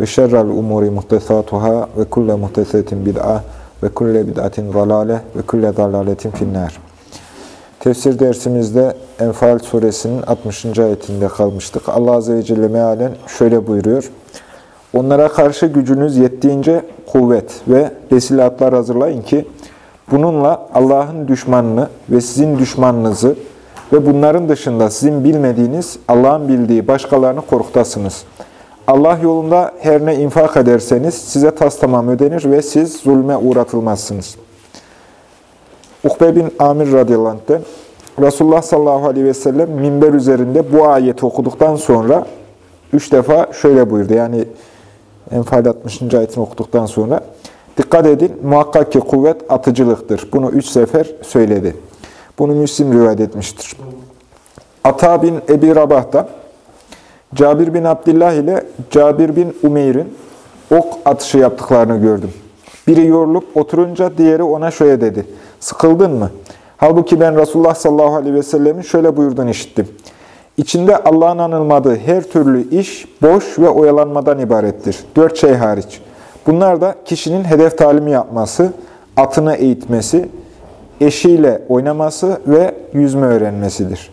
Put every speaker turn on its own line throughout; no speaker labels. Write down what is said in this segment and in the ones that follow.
ve şerrel umuri muhtesatuhâ ve kulle muhtesetin bid'a ve kulle bid'atin zalale ve kulle dalaletin finnâr. Tefsir dersimizde Enfal suresinin 60. ayetinde kalmıştık. Allah Azze ve Celle mealen şöyle buyuruyor. Onlara karşı gücünüz yettiğince kuvvet ve besilatlar hazırlayın ki bununla Allah'ın düşmanını ve sizin düşmanınızı ve bunların dışında sizin bilmediğiniz Allah'ın bildiği başkalarını korkutasınız. Allah yolunda her ne infak ederseniz size tas tamam ödenir ve siz zulme uğratılmazsınız. Ukbe bin Amir radıyallahu anh'ten Resulullah sallallahu aleyhi ve sellem minber üzerinde bu ayeti okuduktan sonra üç defa şöyle buyurdu. Yani Enfal 60. ayetini okuduktan sonra dikkat edin muhakkak ki kuvvet atıcılıktır. Bunu üç sefer söyledi. Bunu Müslim rivayet etmiştir. Ata bin Ebi Rabah'ta Cabir bin Abdullah ile Cabir bin Umeyr'in ok atışı yaptıklarını gördüm. Biri yorulup oturunca diğeri ona şöyle dedi. Sıkıldın mı? Halbuki ben Resulullah sallallahu aleyhi ve sellemin şöyle buyurduğunu işittim. İçinde Allah'ın anılmadığı her türlü iş boş ve oyalanmadan ibarettir. Dört şey hariç. Bunlar da kişinin hedef talimi yapması, atını eğitmesi, eşiyle oynaması ve yüzme öğrenmesidir.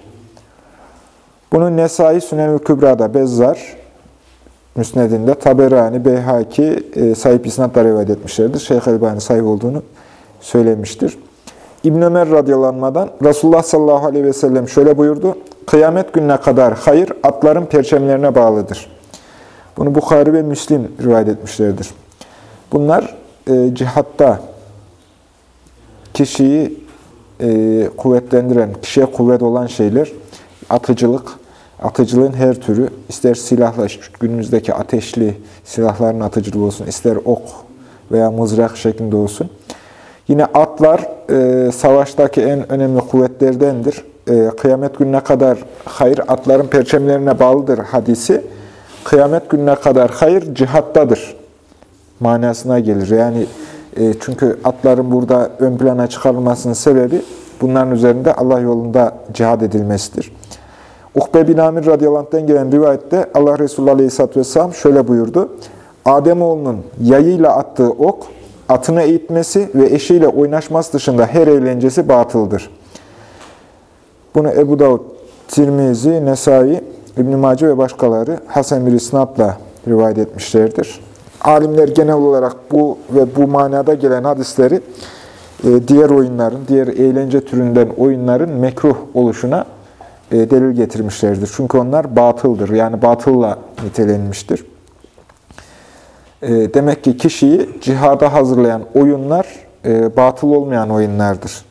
Bunu Nesai Sünel-ü Kübra'da Bezzar, Müsned'inde Taberani, Beyhaki e, sahip isnatla rivayet etmişlerdir. Şeyh Elbani sahip olduğunu söylemiştir. İbn Ömer radyalanmadan Resulullah sallallahu aleyhi ve sellem şöyle buyurdu. Kıyamet gününe kadar hayır atların perçemlerine bağlıdır. Bunu Bukhari ve Müslim rivayet etmişlerdir. Bunlar e, cihatta kişiyi e, kuvvetlendiren, kişiye kuvvet olan şeyler, atıcılık, atıcılığın her türü, ister silahla, günümüzdeki ateşli silahların atıcılığı olsun, ister ok veya mızrak şeklinde olsun. Yine atlar e, savaştaki en önemli kuvvetlerdendir. E, kıyamet gününe kadar hayır atların perçemlerine bağlıdır hadisi. Kıyamet gününe kadar hayır cihattadır manasına gelir. Yani e, çünkü atların burada ön plana çıkarılmasının sebebi bunların üzerinde Allah yolunda cihad edilmesidir. Ukbe bin Amir radıyallahu gelen rivayette Allah Resulü aleyhisselatü vesselam şöyle buyurdu. Ademoğlunun yayıyla attığı ok, atını eğitmesi ve eşiyle oynaşması dışında her eğlencesi batıldır. Bunu Ebu Davud, Tirmizi, Nesai, İbn-i Mace ve başkaları Hasan bir isnatla rivayet etmişlerdir. Alimler genel olarak bu ve bu manada gelen hadisleri e, diğer oyunların, diğer eğlence türünden oyunların mekruh oluşuna delil getirmişlerdir. Çünkü onlar batıldır. Yani batılla nitelenmiştir. E, demek ki kişiyi cihada hazırlayan oyunlar batıl olmayan oyunlardır.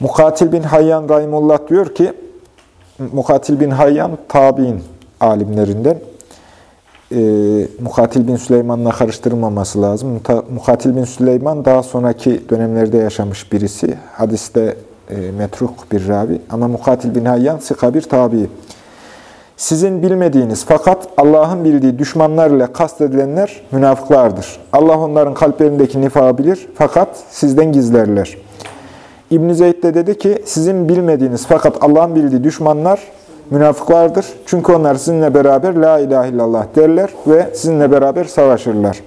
Mukatil bin Hayyan Rahimullah diyor ki, Mukatil bin Hayyan tabi'in alimlerinden e, Mukatil bin Süleyman'la karıştırılmaması lazım. Mukatil bin Süleyman daha sonraki dönemlerde yaşamış birisi. Hadiste e, metruk bir ravi. Ama Mukatil bin Hayyan sika bir tabi. Sizin bilmediğiniz fakat Allah'ın bildiği düşmanlar ile kastedilenler münafıklardır. Allah onların kalplerindeki nifakı bilir fakat sizden gizlerler. İbn-i Zeyd de dedi ki, sizin bilmediğiniz fakat Allah'ın bildiği düşmanlar münafıklardır. Çünkü onlar sizinle beraber la ilahe illallah derler ve sizinle beraber savaşırlar.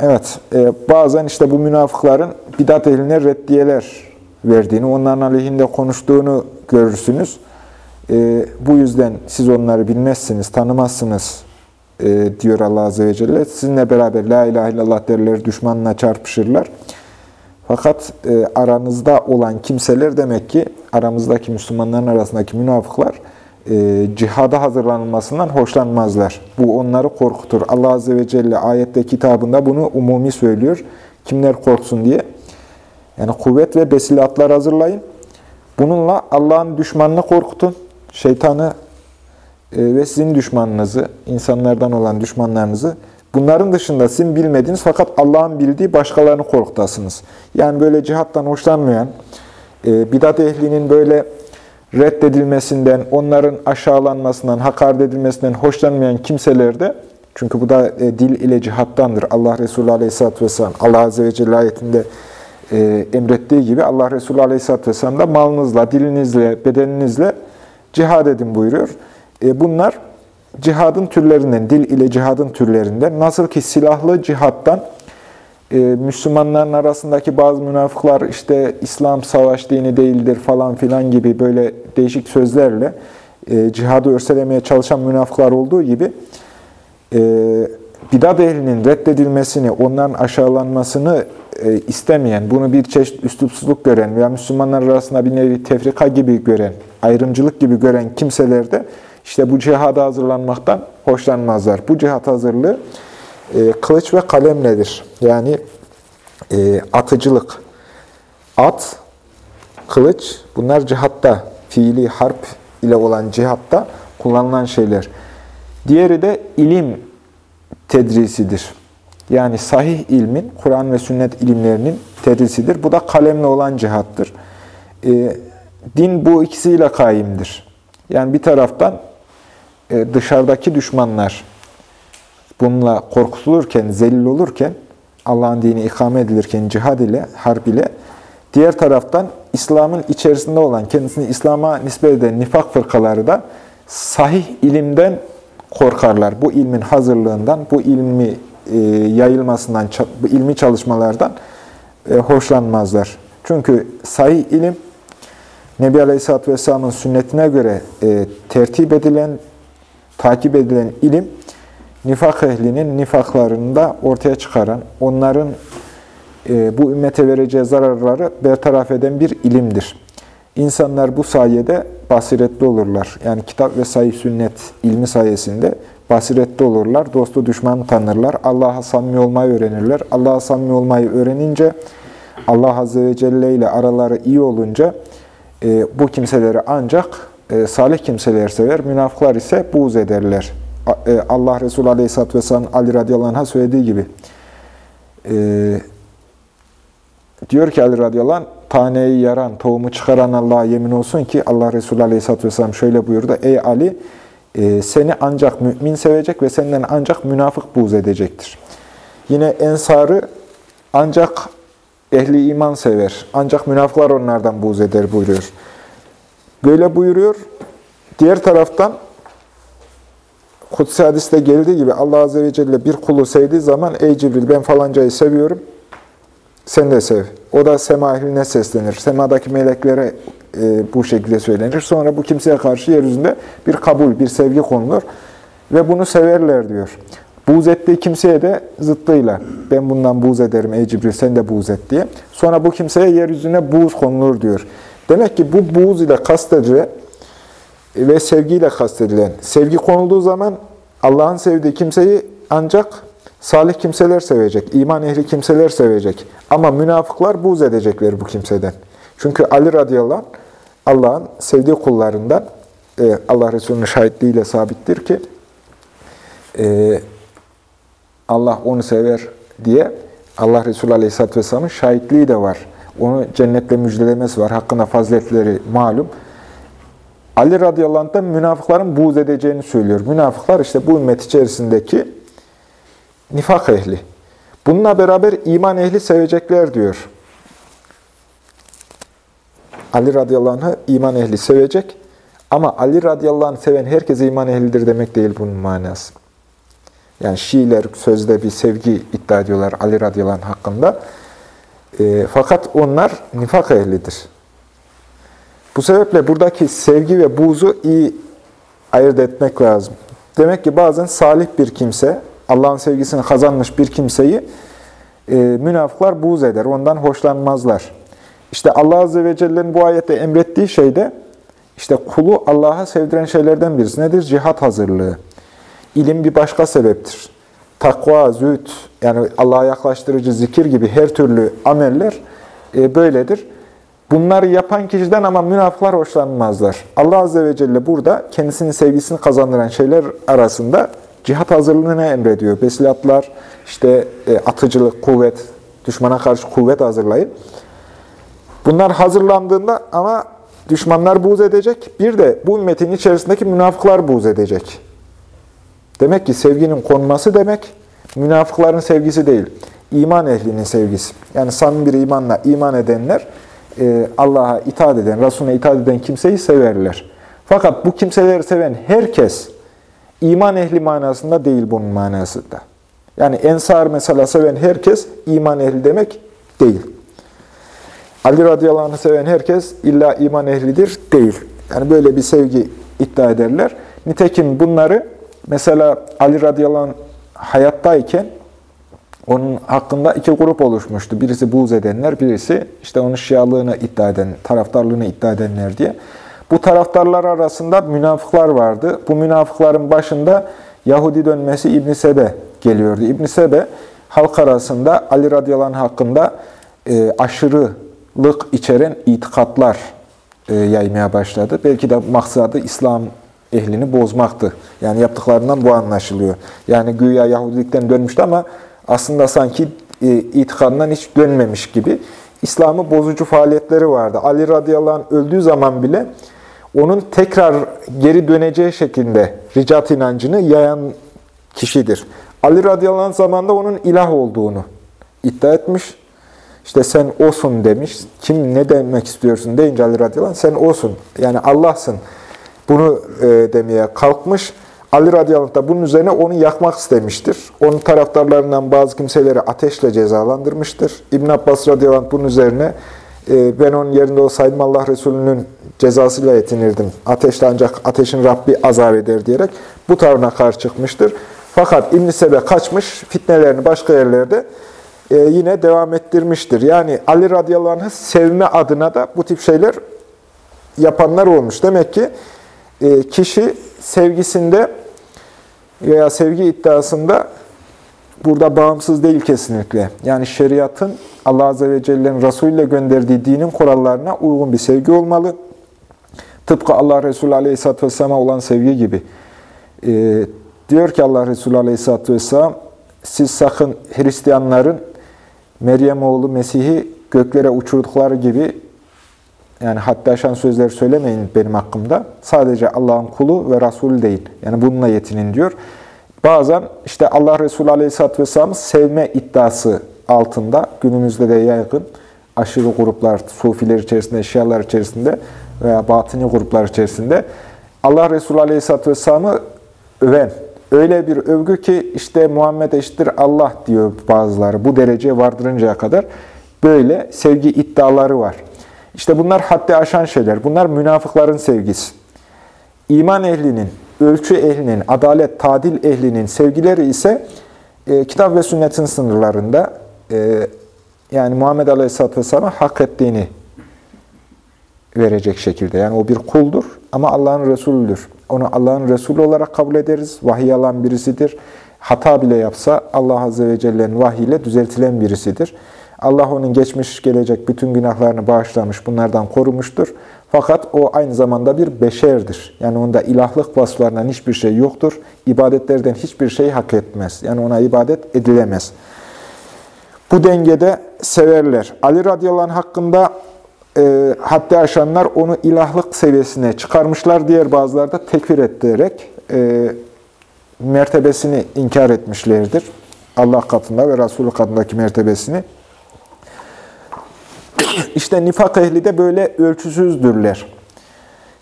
Evet, e, bazen işte bu münafıkların bidat ehline reddiyeler verdiğini, onların aleyhinde konuştuğunu görürsünüz. E, bu yüzden siz onları bilmezsiniz, tanımazsınız e, diyor Allah Azze ve Celle. Sizinle beraber la ilahe illallah derler, düşmanla çarpışırlar. Fakat e, aranızda olan kimseler demek ki aramızdaki Müslümanların arasındaki münafıklar e, cihada hazırlanılmasından hoşlanmazlar. Bu onları korkutur. Allah Azze ve Celle ayette kitabında bunu umumi söylüyor. Kimler korksun diye. Yani kuvvet ve besilatlar hazırlayın. Bununla Allah'ın düşmanını korkutun. Şeytanı e, ve sizin düşmanınızı, insanlardan olan düşmanlarınızı, bunların dışında sizin bilmediğiniz fakat Allah'ın bildiği başkalarını korkutasınız. Yani böyle cihattan hoşlanmayan, e, bidat ehlinin böyle reddedilmesinden, onların aşağılanmasından, hakaret edilmesinden hoşlanmayan kimselerde, çünkü bu da e, dil ile cihattandır. Allah Resulü Aleyhisselatü Vesselam, Allah Azze ve Celle ayetinde e, emrettiği gibi Allah Resulü Aleyhisselatü Vesselam da malınızla, dilinizle, bedeninizle cihad edin buyuruyor. E, bunlar cihadın türlerinden, dil ile cihadın türlerinden. Nasıl ki silahlı cihattan e, Müslümanların arasındaki bazı münafıklar işte İslam savaş dini değildir falan filan gibi böyle değişik sözlerle e, cihadı örselemeye çalışan münafıklar olduğu gibi e, bidat ehlinin reddedilmesini, onların aşağılanmasını e, istemeyen, bunu bir çeşit üslupsuzluk gören veya Müslümanlar arasında bir nevi tefrika gibi gören, ayrımcılık gibi gören kimseler de işte bu cihada hazırlanmaktan hoşlanmazlar. Bu cihat hazırlığı e, kılıç ve kalemledir. Yani e, atıcılık. At, kılıç bunlar cihatta, fiili harp ile olan cihatta kullanılan şeyler. Diğeri de ilim tedrisidir. Yani sahih ilmin, Kur'an ve sünnet ilimlerinin tedrisidir. Bu da kalemle olan cihattır. E, din bu ikisiyle kaimdir. Yani bir taraftan e, dışarıdaki düşmanlar bununla korkutulurken, zelil olurken, Allah'ın dini ikame edilirken cihad ile, harp ile, diğer taraftan İslam'ın içerisinde olan, kendisini İslam'a nispet eden nifak fırkaları da sahih ilimden korkarlar. Bu ilmin hazırlığından, bu ilmi e, yayılmasından, ilmi çalışmalardan e, hoşlanmazlar. Çünkü sahih ilim, Nebi Aleyhisselatü Vesselam'ın sünnetine göre e, tertip edilen, takip edilen ilim, nifak ehlinin nifaklarını da ortaya çıkaran, onların e, bu ümmete vereceği zararları bertaraf eden bir ilimdir. İnsanlar bu sayede basiretli olurlar. Yani kitap ve sayı sünnet ilmi sayesinde basiretli olurlar. Dostu düşmanı tanırlar. Allah'a samimi olmayı öğrenirler. Allah'a samimi olmayı öğrenince, Allah Azze ve Celle ile araları iyi olunca e, bu kimseleri ancak e, salih kimseler sever. Münafıklar ise buğz ederler. E, Allah Resulü Aleyhisselatü Vesselam Ali radıyallahu anh'a söylediği gibi e, diyor ki Ali radıyallahu anh taneyi yaran, tohumu çıkaran Allah'a yemin olsun ki Allah Resulü Aleyhisselatü Vesselam şöyle buyurdu. Ey Ali seni ancak mümin sevecek ve senden ancak münafık buğz edecektir. Yine ensarı ancak ehli iman sever. Ancak münafıklar onlardan buğz eder buyuruyor. Böyle buyuruyor. Diğer taraftan Kutsi hadiste geldiği gibi Allah Azze ve Celle bir kulu sevdiği zaman ey Cibril ben falancayı seviyorum, sen de sev. O da sema ehline seslenir. Semadaki meleklere e, bu şekilde söylenir. Sonra bu kimseye karşı yeryüzünde bir kabul, bir sevgi konulur. Ve bunu severler diyor. Buğz ettiği kimseye de zıttıyla ben bundan buğz ederim ey Cibril sen de buğz et diye. Sonra bu kimseye yeryüzüne buğz konulur diyor. Demek ki bu buğz ile kastedilen ve sevgiyle kastedilen. Sevgi konulduğu zaman Allah'ın sevdiği kimseyi ancak salih kimseler sevecek, iman ehli kimseler sevecek. Ama münafıklar buğz edecekler bu kimseden. Çünkü Ali radıyallahu anh, Allah'ın sevdiği kullarından, e, Allah Resulü'nün şahitliğiyle sabittir ki, e, Allah onu sever diye Allah Resulü Aleyhisselatü Vesselam'ın şahitliği de var. Onu cennetle müjdelemesi var. Hakkında faziletleri malum. Ali radıyallahu anh da münafıkların buğz edeceğini söylüyor. Münafıklar işte bu ümmet içerisindeki nifak ehli. Bununla beraber iman ehli sevecekler diyor. Ali radıyallahu anh'ı iman ehli sevecek. Ama Ali radıyallahu anh seven herkes iman ehlidir demek değil bunun manası. Yani Şiiler sözde bir sevgi iddia ediyorlar Ali radıyallahu anh hakkında. E, fakat onlar nifak ehlidir. Bu sebeple buradaki sevgi ve buğzu iyi ayırt etmek lazım. Demek ki bazen salih bir kimse, Allah'ın sevgisini kazanmış bir kimseyi e, münafıklar buğz eder, ondan hoşlanmazlar. İşte Allah Azze ve Celle'nin bu ayette emrettiği şey de işte kulu Allah'a sevdiren şeylerden birisi nedir? Cihat hazırlığı. İlim bir başka sebeptir. Takva, züht, yani Allah'a yaklaştırıcı zikir gibi her türlü ameller e, böyledir. Bunları yapan kişiden ama münafıklar hoşlanmazlar. Allah Azze ve Celle burada kendisinin sevgisini kazandıran şeyler arasında cihat hazırlığını emrediyor. Besilatlar, işte e, atıcılık, kuvvet, düşmana karşı kuvvet hazırlayın. Bunlar hazırlandığında ama düşmanlar buğz edecek. Bir de bu ümmetin içerisindeki münafıklar buğz edecek. Demek ki sevginin konması demek, münafıkların sevgisi değil. iman ehlinin sevgisi. Yani samimi bir imanla iman edenler, e, Allah'a itaat eden, Resulüne itaat eden kimseyi severler. Fakat bu kimseleri seven herkes, iman ehli manasında değil bunun manasında. Yani ensar mesela seven herkes iman ehli demek değil. Ali radıyallahu anh'ı seven herkes illa iman ehlidir değil. Yani böyle bir sevgi iddia ederler. Nitekim bunları mesela Ali radıyallahu anh hayattayken onun hakkında iki grup oluşmuştu. Birisi buğz edenler, birisi işte onun şialığını iddia eden, taraftarlığını iddia edenler diye. Bu taraftarlar arasında münafıklar vardı. Bu münafıkların başında Yahudi dönmesi İbn Sebe geliyordu. İbn Sebe halk arasında Ali radıyallahu anh hakkında e, aşırılık içeren itikatlar e, yaymaya başladı. Belki de maksadı İslam ehlini bozmaktı. Yani yaptıklarından bu anlaşılıyor. Yani güya Yahudilikten dönmüştü ama aslında sanki e, itikadından hiç dönmemiş gibi İslam'ı bozucu faaliyetleri vardı. Ali radıyallahu anh öldüğü zaman bile onun tekrar geri döneceği şekilde ricat inancını yayan kişidir. Ali radıyallahu anh zamanında onun ilah olduğunu iddia etmiş. İşte sen osun demiş. Kim ne demek istiyorsun deyince Ali radıyallahu anh sen osun. Yani Allah'sın. Bunu e, demeye kalkmış. Ali radıyallahu da bunun üzerine onu yakmak istemiştir. Onun taraftarlarından bazı kimseleri ateşle cezalandırmıştır. İbn Abbas radıyallahu bunun üzerine e, ben onun yerinde olsaydım Allah Resulü'nün cezasıyla yetinirdim. Ateşle ancak ateşin Rabbi azap eder diyerek bu tavrına karşı çıkmıştır. Fakat İbn-i Sebe kaçmış, fitnelerini başka yerlerde e, yine devam ettirmiştir. Yani Ali radıyallahu anh'ı sevme adına da bu tip şeyler yapanlar olmuş. Demek ki e, kişi sevgisinde veya sevgi iddiasında burada bağımsız değil kesinlikle. Yani şeriatın Allah Azze ve Celle'nin Resulü ile gönderdiği dinin kurallarına uygun bir sevgi olmalı. Tıpkı Allah Resulü Aleyhisselatü Vesselam'a olan sevgi gibi. Ee, diyor ki Allah Resulü Aleyhisselatü Vesselam, siz sakın Hristiyanların Meryem oğlu Mesih'i göklere uçurdukları gibi yani hatta aşan sözler söylemeyin benim hakkımda. Sadece Allah'ın kulu ve Resulü değil. Yani bununla yetinin diyor. Bazen işte Allah Resulü Aleyhisselatü Vesselam'ı sevme iddiası altında günümüzde de yaygın aşırı gruplar, sufiler içerisinde, şialar içerisinde veya batini gruplar içerisinde Allah Resulü Aleyhisselatü Vesselam'ı öven, öyle bir övgü ki işte Muhammed eşittir Allah diyor bazıları. Bu dereceye vardırıncaya kadar böyle sevgi iddiaları var. İşte bunlar haddi aşan şeyler. Bunlar münafıkların sevgisi. İman ehlinin, ölçü ehlinin, adalet, tadil ehlinin sevgileri ise e, kitap ve sünnetin sınırlarında e, yani Muhammed Aleyhisselatü Vesselam'a hak ettiğini verecek şekilde. Yani o bir kuldur ama Allah'ın Resulüdür. Onu Allah'ın Resulü olarak kabul ederiz. Vahiy alan birisidir. Hata bile yapsa Allah Azze ve Celle'nin vahiyle düzeltilen birisidir. Allah onun geçmiş gelecek bütün günahlarını bağışlamış, bunlardan korumuştur. Fakat o aynı zamanda bir beşerdir. Yani onda ilahlık vasıflarından hiçbir şey yoktur. İbadetlerden hiçbir şey hak etmez. Yani ona ibadet edilemez. Bu dengede severler. Ali radıyallahu anh hakkında e, haddi aşanlar onu ilahlık seviyesine çıkarmışlar. Diğer bazıları da tekfir ettirerek e, mertebesini inkar etmişlerdir. Allah katında ve Resulü katındaki mertebesini. İşte nifak ehli de böyle ölçüsüzdürler.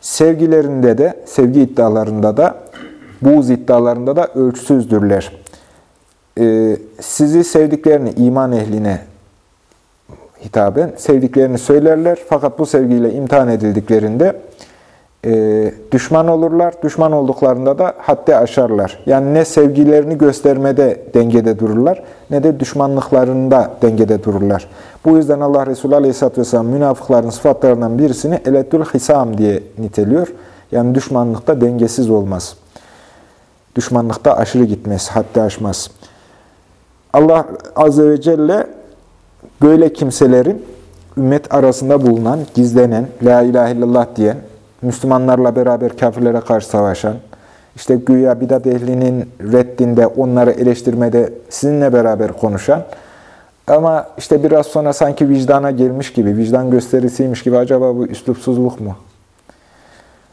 Sevgilerinde de, sevgi iddialarında da, buğz iddialarında da ölçüsüzdürler. Ee, sizi sevdiklerini iman ehline hitaben sevdiklerini söylerler. Fakat bu sevgiyle imtihan edildiklerinde e, düşman olurlar. Düşman olduklarında da haddi aşarlar. Yani ne sevgilerini göstermede dengede dururlar ne de düşmanlıklarında dengede dururlar. Bu yüzden Allah Resulü Aleyhisselatü Vesselam münafıkların sıfatlarından birisini elettül hisam diye niteliyor. Yani düşmanlıkta dengesiz olmaz. Düşmanlıkta aşırı gitmez, haddi aşmaz. Allah Azze ve Celle böyle kimselerin ümmet arasında bulunan, gizlenen, La ilahe illallah diyen, Müslümanlarla beraber kafirlere karşı savaşan, işte güya bidat ehlinin reddinde, onları eleştirmede sizinle beraber konuşan, ama işte biraz sonra sanki vicdana gelmiş gibi, vicdan gösterisiymiş gibi acaba bu üslupsuzluk mu?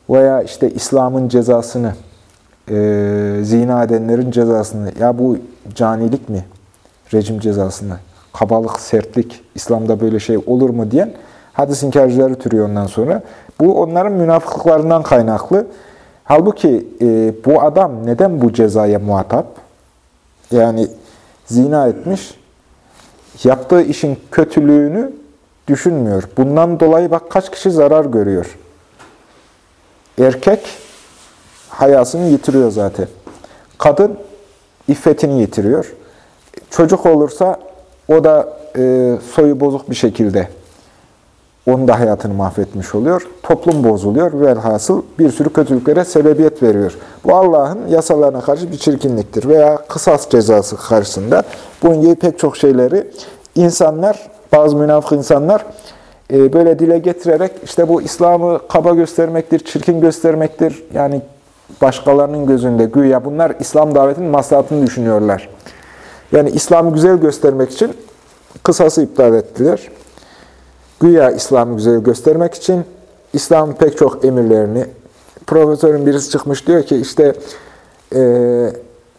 Veya işte İslam'ın cezasını, e, zina edenlerin cezasını, ya bu canilik mi? Rejim cezasını, kabalık, sertlik, İslam'da böyle şey olur mu diyen hadis inkarcıları türüyor ondan sonra. Bu onların münafıklıklarından kaynaklı. Halbuki e, bu adam neden bu cezaya muhatap? Yani zina etmiş, yaptığı işin kötülüğünü düşünmüyor. Bundan dolayı bak kaç kişi zarar görüyor. Erkek hayasını yitiriyor zaten. Kadın iffetini yitiriyor. Çocuk olursa o da e, soyu bozuk bir şekilde onun da hayatını mahvetmiş oluyor. Toplum bozuluyor. Velhasıl bir sürü kötülüklere sebebiyet veriyor. Bu Allah'ın yasalarına karşı bir çirkinliktir. Veya kısas cezası karşısında bunun gibi pek çok şeyleri insanlar, bazı münafık insanlar e, böyle dile getirerek işte bu İslam'ı kaba göstermektir, çirkin göstermektir. Yani başkalarının gözünde güya bunlar İslam davetinin maslahatını düşünüyorlar. Yani İslam'ı güzel göstermek için kısası iptal ettiler. Güya İslam'ı güzel göstermek için İslam'ın pek çok emirlerini, profesörün birisi çıkmış diyor ki işte e,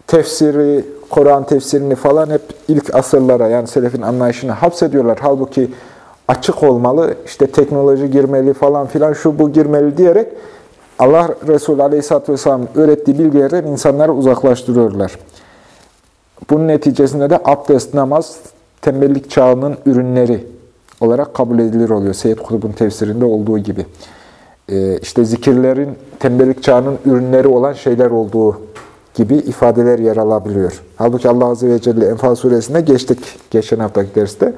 tefsiri, Kur'an tefsirini falan hep ilk asırlara yani selefin anlayışını hapsediyorlar. Halbuki açık olmalı, işte teknoloji girmeli falan filan şu bu girmeli diyerek Allah Resulü Aleyhisselatü Vesselam'ın öğrettiği bilgilerden insanları uzaklaştırıyorlar. Bunun neticesinde de abdest, namaz, tembellik çağının ürünleri olarak kabul edilir oluyor. Seyyid Kutub'un tefsirinde olduğu gibi. Ee, işte zikirlerin tembellik çağının ürünleri olan şeyler olduğu gibi ifadeler yer alabiliyor. Halbuki Allah Azze ve Celle Enfal suresinde geçtik geçen haftaki derste.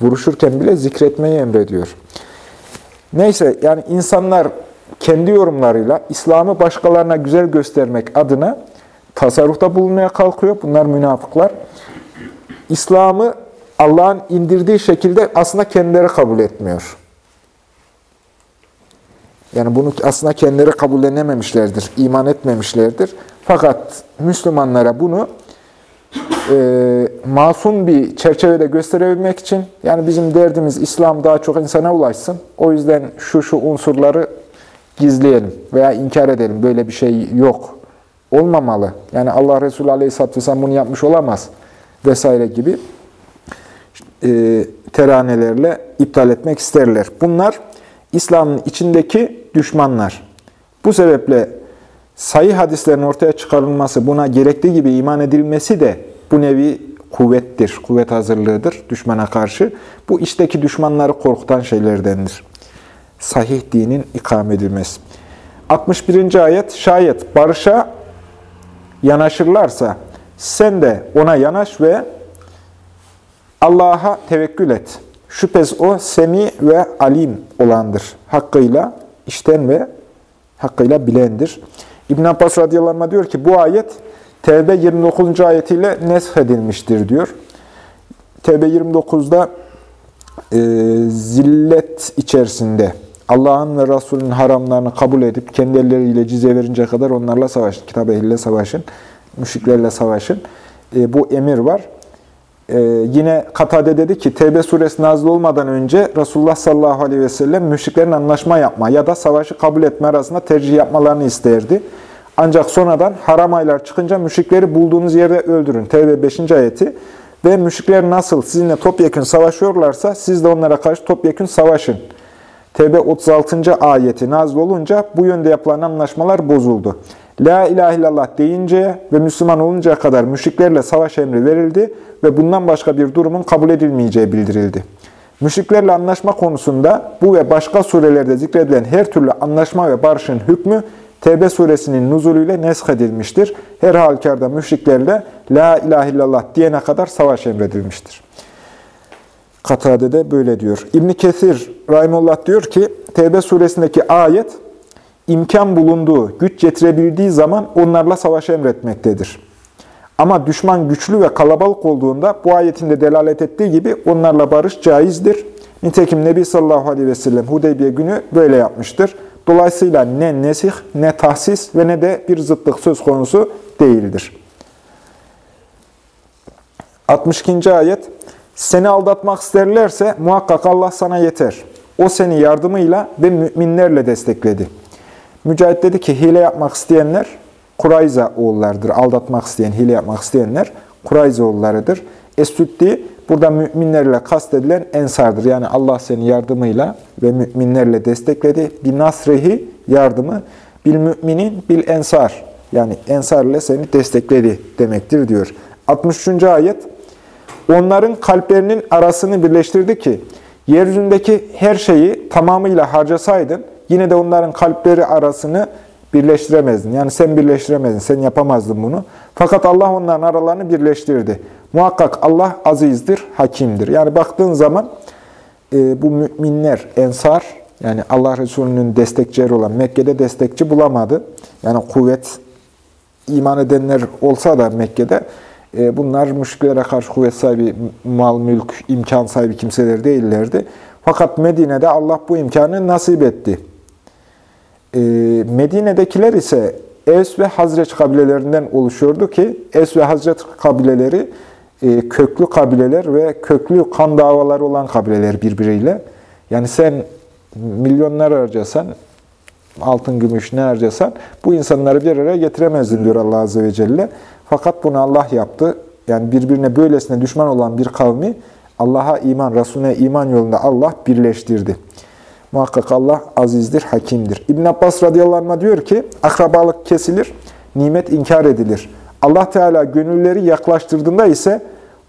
Vuruşurken bile zikretmeyi emrediyor. Neyse yani insanlar kendi yorumlarıyla İslam'ı başkalarına güzel göstermek adına tasarrufta bulunmaya kalkıyor. Bunlar münafıklar. İslam'ı Allah'ın indirdiği şekilde aslında kendileri kabul etmiyor. Yani bunu aslında kendileri kabullenememişlerdir, iman etmemişlerdir. Fakat Müslümanlara bunu e, masum bir çerçevede gösterebilmek için, yani bizim derdimiz İslam daha çok insana ulaşsın. O yüzden şu şu unsurları gizleyelim veya inkar edelim. Böyle bir şey yok. Olmamalı. Yani Allah Resulü Aleyhisselatü Vesselam bunu yapmış olamaz vesaire gibi e, teranelerle iptal etmek isterler. Bunlar İslam'ın içindeki düşmanlar. Bu sebeple sayı hadislerin ortaya çıkarılması, buna gerektiği gibi iman edilmesi de bu nevi kuvvettir, kuvvet hazırlığıdır düşmana karşı. Bu işteki düşmanları korkutan şeylerdendir. Sahih dinin ikame edilmesi. 61. ayet, şayet barışa yanaşırlarsa sen de ona yanaş ve Allah'a tevekkül et. Şüphesiz o semi ve alim olandır. Hakkıyla işten ve hakkıyla bilendir. İbn Abbas radıyallahu anh diyor ki bu ayet Tevbe 29. ayetiyle nesh edilmiştir diyor. Tevbe 29'da e, zillet içerisinde Allah'ın ve Resulünün haramlarını kabul edip kendi elleriyle cize verince kadar onlarla savaşın. Kitap ehliyle savaşın. Müşriklerle savaşın. E, bu emir var. Ee, yine Katade dedi ki Tevbe suresi nazil olmadan önce Resulullah sallallahu aleyhi ve sellem müşriklerin anlaşma yapma ya da savaşı kabul etme arasında tercih yapmalarını isterdi. Ancak sonradan haram aylar çıkınca müşrikleri bulduğunuz yerde öldürün. Tevbe 5. ayeti. Ve müşrikler nasıl sizinle topyekun savaşıyorlarsa siz de onlara karşı topyekun savaşın. Tevbe 36. ayeti nazil olunca bu yönde yapılan anlaşmalar bozuldu. La ilahe illallah deyince ve Müslüman oluncaya kadar müşriklerle savaş emri verildi ve bundan başka bir durumun kabul edilmeyeceği bildirildi. Müşriklerle anlaşma konusunda bu ve başka surelerde zikredilen her türlü anlaşma ve barışın hükmü Tevbe suresinin nuzulüyle nesk edilmiştir. Her halükarda müşriklerle La ilahe illallah diyene kadar savaş emredilmiştir. Katade de böyle diyor. İbn Kesir Rahimullah diyor ki Tevbe suresindeki ayet imkan bulunduğu, güç getirebildiği zaman onlarla savaş emretmektedir. Ama düşman güçlü ve kalabalık olduğunda bu ayetin de delalet ettiği gibi onlarla barış caizdir. Nitekim Nebi sallallahu aleyhi ve sellem Hudeybiye günü böyle yapmıştır. Dolayısıyla ne nesih, ne tahsis ve ne de bir zıtlık söz konusu değildir. 62. ayet Seni aldatmak isterlerse muhakkak Allah sana yeter. O seni yardımıyla ve müminlerle destekledi. Mücahit dedi ki hile yapmak isteyenler Kurayza oğullarıdır. Aldatmak isteyen, hile yapmak isteyenler Kurayza oğullarıdır. Esüddi burada müminlerle kastedilen ensardır. Yani Allah seni yardımıyla ve müminlerle destekledi. Bir nasrehi yardımı, bil müminin bil ensar. Yani ensar ile seni destekledi demektir diyor. 63. ayet Onların kalplerinin arasını birleştirdi ki yeryüzündeki her şeyi tamamıyla harcasaydın yine de onların kalpleri arasını birleştiremezdin. Yani sen birleştiremezdin, sen yapamazdın bunu. Fakat Allah onların aralarını birleştirdi. Muhakkak Allah azizdir, hakimdir. Yani baktığın zaman e, bu müminler, ensar, yani Allah Resulü'nün destekçileri olan Mekke'de destekçi bulamadı. Yani kuvvet, iman edenler olsa da Mekke'de bunlar müşriklere karşı kuvvet sahibi, mal, mülk, imkan sahibi kimseler değillerdi. Fakat Medine'de Allah bu imkanı nasip etti. E, Medine'dekiler ise Evs ve Hazreç kabilelerinden oluşuyordu ki Evs ve Hazreç kabileleri e, köklü kabileler ve köklü kan davaları olan kabileler birbiriyle. Yani sen milyonlar harcasan, altın, gümüş ne harcasan bu insanları bir araya getiremezdin diyor Allah Azze ve Celle. Fakat bunu Allah yaptı. Yani birbirine böylesine düşman olan bir kavmi Allah'a iman, Resulüne iman yolunda Allah birleştirdi. Muhakkak Allah azizdir, hakimdir. İbn Abbas radıyallahu anh diyor ki, akrabalık kesilir, nimet inkar edilir. Allah Teala gönülleri yaklaştırdığında ise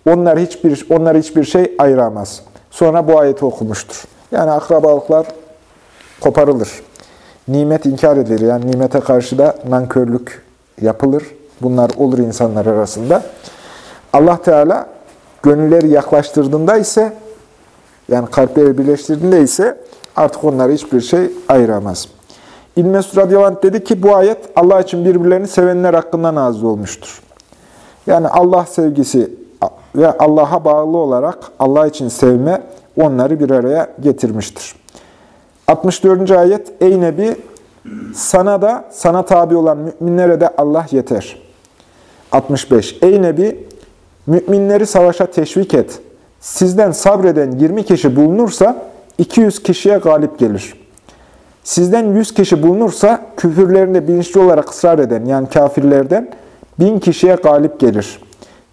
onlar hiçbir onlar hiçbir şey ayıramaz. Sonra bu ayeti okumuştur. Yani akrabalıklar koparılır. Nimet inkar edilir. Yani nimete karşı da nankörlük yapılır. Bunlar olur insanlar arasında. Allah Teala gönülleri yaklaştırdığında ise yani kalpleri birleştirdiğinde ise artık onları hiçbir şey ayıramaz. İbn Mesud radıyallahu dedi ki bu ayet Allah için birbirlerini sevenler hakkında nazil olmuştur. Yani Allah sevgisi ve Allah'a bağlı olarak Allah için sevme onları bir araya getirmiştir. 64. ayet Ey Nebi sana da sana tabi olan müminlere de Allah yeter. 65. Ey Nebi müminleri savaşa teşvik et. Sizden sabreden 20 kişi bulunursa 200 kişiye galip gelir. Sizden 100 kişi bulunursa küfürlerinde bilinçli olarak ısrar eden yani kafirlerden 1000 kişiye galip gelir.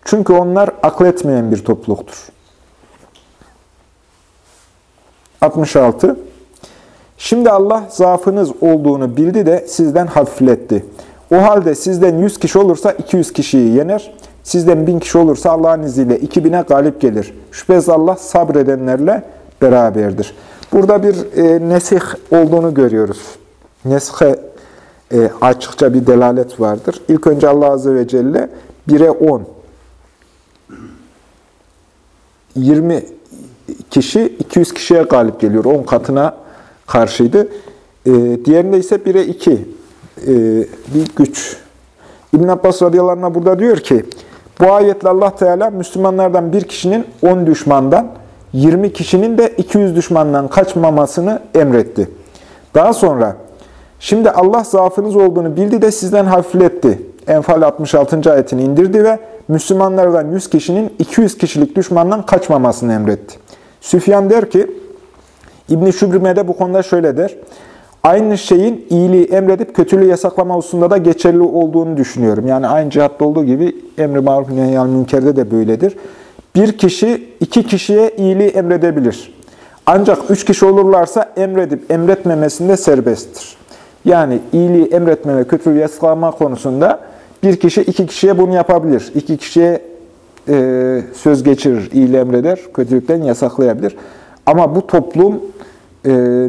Çünkü onlar akletmeyen bir topluluktur. 66. Şimdi Allah zaafınız olduğunu bildi de sizden hafifletti. O halde sizden 100 kişi olursa 200 kişiyi yener. Sizden 1000 kişi olursa Allah'ın izniyle 2000'e galip gelir. Şüphesiz Allah sabredenlerle beraberdir. Burada bir e, nesih olduğunu görüyoruz. Neshe e, açıkça bir delalet vardır. İlk önce Allah Azze ve Celle 1'e 10 20 kişi 200 kişiye galip geliyor. 10 katına karşıydı. E, diğerinde ise 1'e 2 e, bir güç. İbn Abbas radıyallahu burada diyor ki, bu ayetle Allah Teala Müslümanlardan bir kişinin 10 düşmandan, 20 kişinin de 200 düşmandan kaçmamasını emretti. Daha sonra, şimdi Allah zaafınız olduğunu bildi de sizden hafifletti. Enfal 66. ayetini indirdi ve Müslümanlardan 100 kişinin 200 kişilik düşmandan kaçmamasını emretti. Süfyan der ki, İbn-i Şübrime de bu konuda şöyle der. Aynı şeyin iyiliği emredip kötülüğü yasaklama hususunda da geçerli olduğunu düşünüyorum. Yani aynı cihatta olduğu gibi emri maruf nehyal münkerde de böyledir. Bir kişi iki kişiye iyiliği emredebilir. Ancak üç kişi olurlarsa emredip emretmemesinde serbesttir. Yani iyiliği emretme ve kötülüğü yasaklama konusunda bir kişi iki kişiye bunu yapabilir. İki kişiye e, söz geçirir, iyiliği emreder, kötülükten yasaklayabilir. Ama bu toplum e,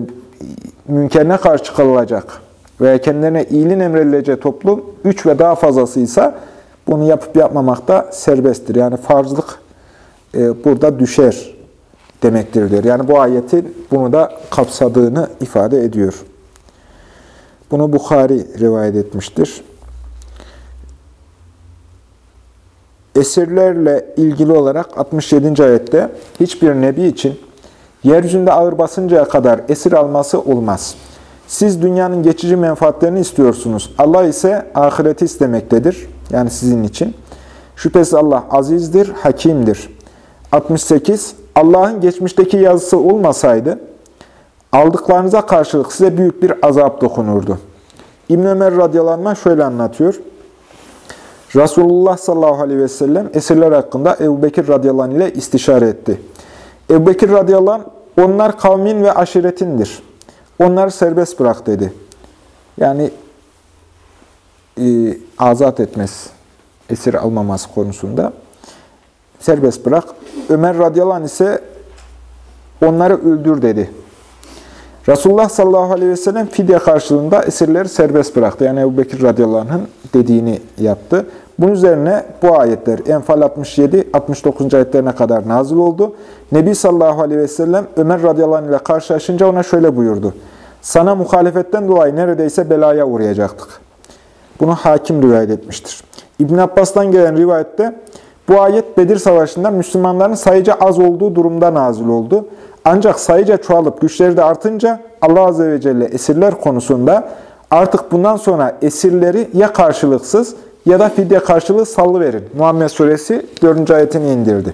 münkerine karşı çıkarılacak veya kendilerine iyiliğin emredilecek toplum üç ve daha fazlasıysa bunu yapıp yapmamak da serbesttir. Yani farzlık e, burada düşer demektir diyor. Yani bu ayetin bunu da kapsadığını ifade ediyor. Bunu Bukhari rivayet etmiştir. Esirlerle ilgili olarak 67. ayette hiçbir nebi için Yeryüzünde ağır basıncaya kadar esir alması olmaz. Siz dünyanın geçici menfaatlerini istiyorsunuz. Allah ise ahireti istemektedir. Yani sizin için. Şüphesiz Allah azizdir, hakimdir. 68. Allah'ın geçmişteki yazısı olmasaydı, aldıklarınıza karşılık size büyük bir azap dokunurdu. İbn Ömer radıyallahu anh şöyle anlatıyor. Resulullah sallallahu aleyhi ve sellem esirler hakkında Ebu Bekir radıyallahu anh ile istişare etti. Ebu Bekir radıyallahu anh, onlar kavmin ve aşiretindir. Onları serbest bırak dedi. Yani e, azat etmez, esir almaması konusunda. Serbest bırak. Ömer radıyallahu anh ise onları öldür dedi. Resulullah sallallahu aleyhi ve sellem fidye karşılığında esirleri serbest bıraktı. Yani Ebu Bekir radıyallahu anh'ın dediğini yaptı. Bunun üzerine bu ayetler Enfal 67-69. ayetlerine kadar nazil oldu. Nebi sallallahu aleyhi ve sellem Ömer radıyallahu anh ile karşılaşınca ona şöyle buyurdu. Sana muhalefetten dolayı neredeyse belaya uğrayacaktık. Bunu hakim rivayet etmiştir. İbn Abbas'tan gelen rivayette bu ayet Bedir Savaşı'nda Müslümanların sayıca az olduğu durumda nazil oldu. Ancak sayıca çoğalıp güçleri de artınca Allah Azze ve Celle esirler konusunda artık bundan sonra esirleri ya karşılıksız ya da fidye karşılığı sallıverin. Muhammed Suresi 4. ayetini indirdi.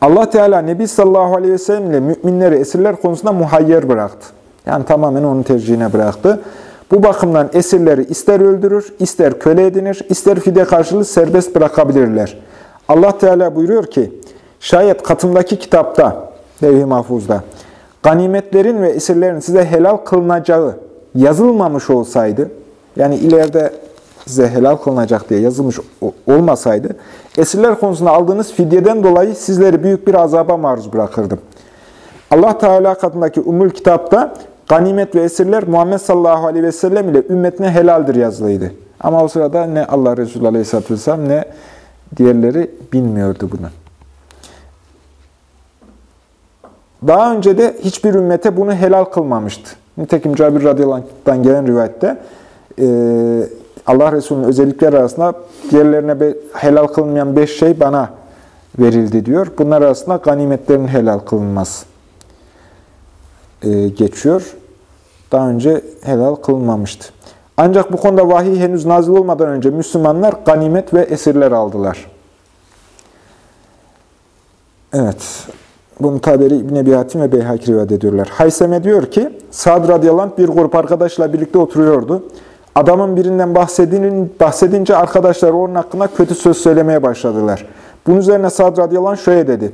Allah Teala Nebi sallallahu aleyhi ve sellem ile müminleri esirler konusunda muhayyer bıraktı. Yani tamamen onun tercihine bıraktı. Bu bakımdan esirleri ister öldürür, ister köle edinir, ister fidye karşılığı serbest bırakabilirler. Allah Teala buyuruyor ki, şayet katımdaki kitapta, levh-i mahfuzda, ganimetlerin ve esirlerin size helal kılınacağı yazılmamış olsaydı, yani ileride size helal kılınacak diye yazılmış olmasaydı, esirler konusunda aldığınız fidyeden dolayı sizleri büyük bir azaba maruz bırakırdım. Allah Teala katındaki umul kitapta ganimet ve esirler Muhammed sallallahu aleyhi ve sellem ile ümmetine helaldir yazılıydı. Ama o sırada ne Allah Resulü aleyhisselatü vesselam ne diğerleri bilmiyordu bunu. Daha önce de hiçbir ümmete bunu helal kılmamıştı. Nitekim Cabir radıyallahu gelen rivayette Allah Resulü'nün özellikleri arasında diğerlerine helal kılınmayan beş şey bana verildi diyor. Bunlar arasında ganimetlerin helal kılınması e, geçiyor. Daha önce helal kılınmamıştı. Ancak bu konuda vahiy henüz nazil olmadan önce Müslümanlar ganimet ve esirler aldılar. Evet. Bunu tabiri İbn Ebi Hatim ve Beyhaki rivayet ediyorlar. Hayseme diyor ki, Sa'd radıyallahu bir grup arkadaşla birlikte oturuyordu. Adamın birinden bahsedin, bahsedince arkadaşlar onun hakkında kötü söz söylemeye başladılar. Bunun üzerine Sa'd radıyallahu anh şöyle dedi.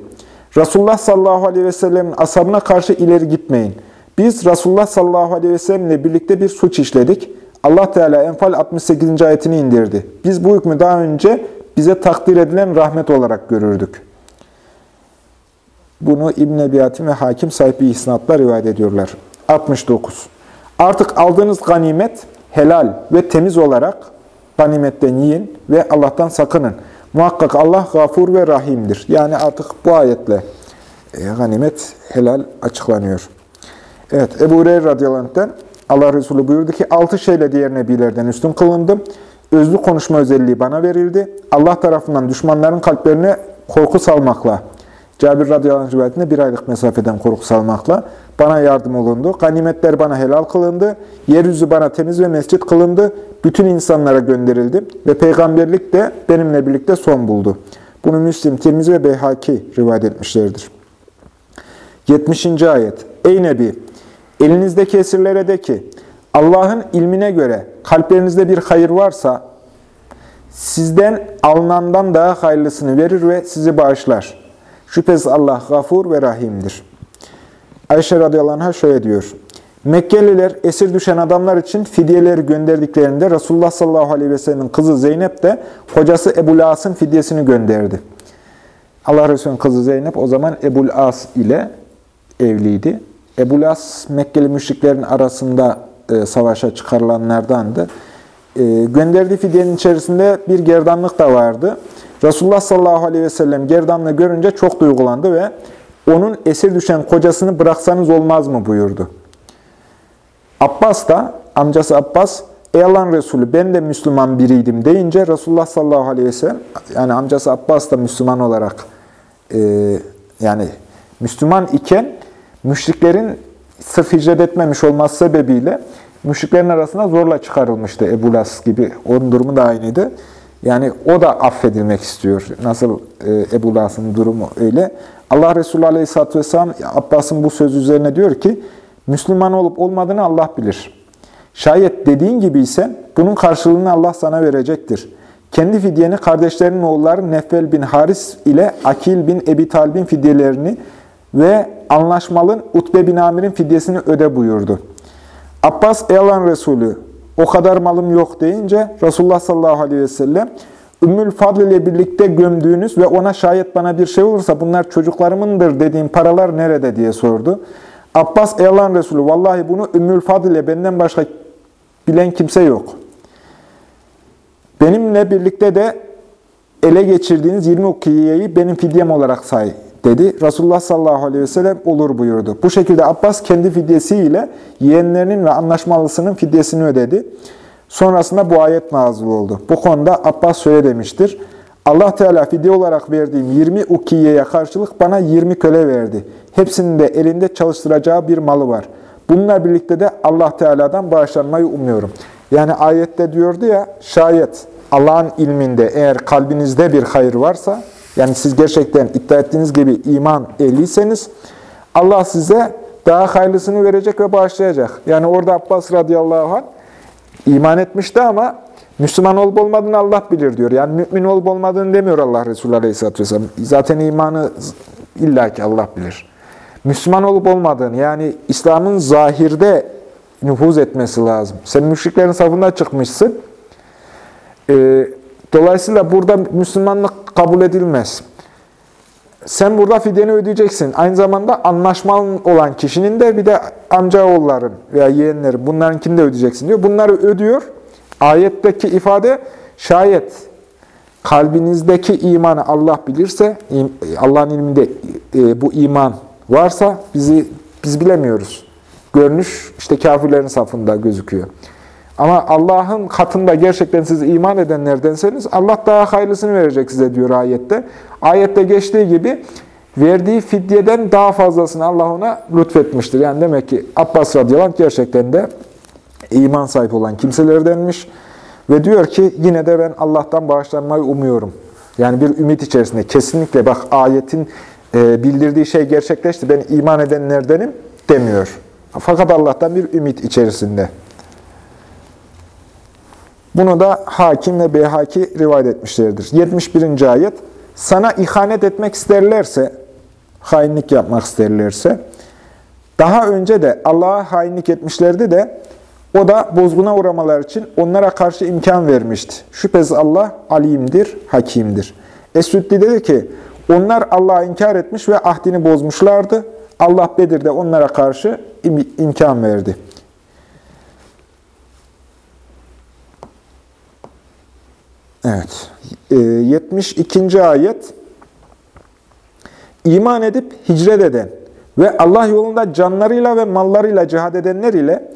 Resulullah sallallahu aleyhi ve sellemin ashabına karşı ileri gitmeyin. Biz Resulullah sallallahu aleyhi ve sellemle birlikte bir suç işledik. Allah Teala Enfal 68. ayetini indirdi. Biz bu hükmü daha önce bize takdir edilen rahmet olarak görürdük. Bunu İbn Ebi Hatim ve Hakim sahibi isnatla rivayet ediyorlar. 69. Artık aldığınız ganimet helal ve temiz olarak ganimetten yiyin ve Allah'tan sakının. Muhakkak Allah gafur ve rahimdir. Yani artık bu ayetle e, ganimet helal açıklanıyor. Evet, Ebu Hureyre radıyallahu anh'ten Allah Resulü buyurdu ki, altı şeyle diğer nebilerden üstün kılındım. Özlü konuşma özelliği bana verildi. Allah tarafından düşmanların kalplerine korku salmakla, Cabir radıyallahu anh rivayetinde bir aylık mesafeden korku salmakla bana yardım olundu. Ganimetler bana helal kılındı. Yeryüzü bana temiz ve mescit kılındı. Bütün insanlara gönderildi. Ve peygamberlik de benimle birlikte son buldu. Bunu Müslim, Tirmizi ve Beyhaki rivayet etmişlerdir. 70. ayet. Ey Nebi! Elinizdeki esirlere de ki, Allah'ın ilmine göre kalplerinizde bir hayır varsa, sizden alınandan daha hayırlısını verir ve sizi bağışlar. Şüphesiz Allah gafur ve rahimdir. Ayşe radıyallahu anh'a şöyle diyor. Mekkeliler esir düşen adamlar için fidyeleri gönderdiklerinde Resulullah sallallahu aleyhi ve sellem'in kızı Zeynep de kocası Ebu As'ın fidyesini gönderdi. Allah Resulü'nün kızı Zeynep o zaman Ebu As ile evliydi. Ebu As Mekkeli müşriklerin arasında e, savaşa çıkarılanlardandı. E, gönderdiği fidyenin içerisinde bir gerdanlık da vardı. Resulullah sallallahu aleyhi ve sellem gerdanlığı görünce çok duygulandı ve onun esir düşen kocasını bıraksanız olmaz mı buyurdu. Abbas da, amcası Abbas, Ey Allah'ın Resulü ben de Müslüman biriydim deyince Resulullah sallallahu aleyhi ve sellem, yani amcası Abbas da Müslüman olarak, e, yani Müslüman iken müşriklerin sırf hicret etmemiş olması sebebiyle müşriklerin arasında zorla çıkarılmıştı Ebu Las gibi. Onun durumu da aynıydı. Yani o da affedilmek istiyor. Nasıl e, Ebu Las'ın durumu öyle. Allah Resulü Aleyhisselatü Vesselam Abbas'ın bu sözü üzerine diyor ki, Müslüman olup olmadığını Allah bilir. Şayet dediğin gibi ise bunun karşılığını Allah sana verecektir. Kendi fidyeni kardeşlerinin oğulları Nefvel bin Haris ile Akil bin Ebi Talib'in fidyelerini ve anlaşmalın Utbe bin Amir'in fidyesini öde buyurdu. Abbas ey Resulü o kadar malım yok deyince Resulullah sallallahu aleyhi ve sellem Ümmül Fadl ile birlikte gömdüğünüz ve ona şayet bana bir şey olursa bunlar çocuklarımındır dediğim paralar nerede diye sordu. Abbas Allah'ın Resulü vallahi bunu Ümmül Fadl ile benden başka bilen kimse yok. Benimle birlikte de ele geçirdiğiniz 20 ukiyeyi benim fidyem olarak say dedi. Resulullah sallallahu aleyhi ve sellem olur buyurdu. Bu şekilde Abbas kendi fidyesiyle yeğenlerinin ve anlaşmalısının fidyesini ödedi. Sonrasında bu ayet nazil oldu. Bu konuda Abbas şöyle demiştir. Allah Teala fidye olarak verdiğim 20 ukiyeye karşılık bana 20 köle verdi. Hepsinin de elinde çalıştıracağı bir malı var. Bununla birlikte de Allah Teala'dan bağışlanmayı umuyorum. Yani ayette diyordu ya, şayet Allah'ın ilminde eğer kalbinizde bir hayır varsa, yani siz gerçekten iddia ettiğiniz gibi iman ehliyseniz, Allah size daha hayırlısını verecek ve bağışlayacak. Yani orada Abbas radıyallahu anh iman etmişti ama Müslüman olup olmadığını Allah bilir diyor. Yani mümin olup olmadığını demiyor Allah Resulü Aleyhisselatü Vesselam. Zaten imanı illaki Allah bilir. Müslüman olup olmadığını yani İslam'ın zahirde nüfuz etmesi lazım. Sen müşriklerin safında çıkmışsın. Ee, dolayısıyla burada Müslümanlık kabul edilmez. Sen burada fidyeni ödeyeceksin. Aynı zamanda anlaşmalı olan kişinin de bir de amca oğulların veya yeğenleri bunlarınkini de ödeyeceksin diyor. Bunları ödüyor. Ayetteki ifade şayet kalbinizdeki imanı Allah bilirse, Allah'ın ilminde e, bu iman varsa bizi biz bilemiyoruz. Görünüş işte kafirlerin safında gözüküyor. Ama Allah'ın katında gerçekten siz iman edenlerdenseniz Allah daha hayırlısını verecek size diyor ayette. Ayette geçtiği gibi verdiği fidyeden daha fazlasını Allah ona lütfetmiştir. Yani demek ki Abbas radıyallahu anh gerçekten de iman sahibi olan kimselerdenmiş. Ve diyor ki yine de ben Allah'tan bağışlanmayı umuyorum. Yani bir ümit içerisinde kesinlikle bak ayetin e, bildirdiği şey gerçekleşti. Ben iman edenlerdenim demiyor. Fakat Allah'tan bir ümit içerisinde. Bunu da Hakim ve Beyhaki rivayet etmişlerdir. 71. ayet. Sana ihanet etmek isterlerse, hainlik yapmak isterlerse, daha önce de Allah'a hainlik etmişlerdi de, o da bozguna uğramalar için onlara karşı imkan vermişti. Şüphesiz Allah alimdir, hakimdir. Esüddi dedi ki, onlar Allah'a inkar etmiş ve ahdini bozmuşlardı. Allah Bedir'de onlara karşı im imkan verdi. Evet. 72. Ee, ayet İman edip hicret eden ve Allah yolunda canlarıyla ve mallarıyla cihad edenler ile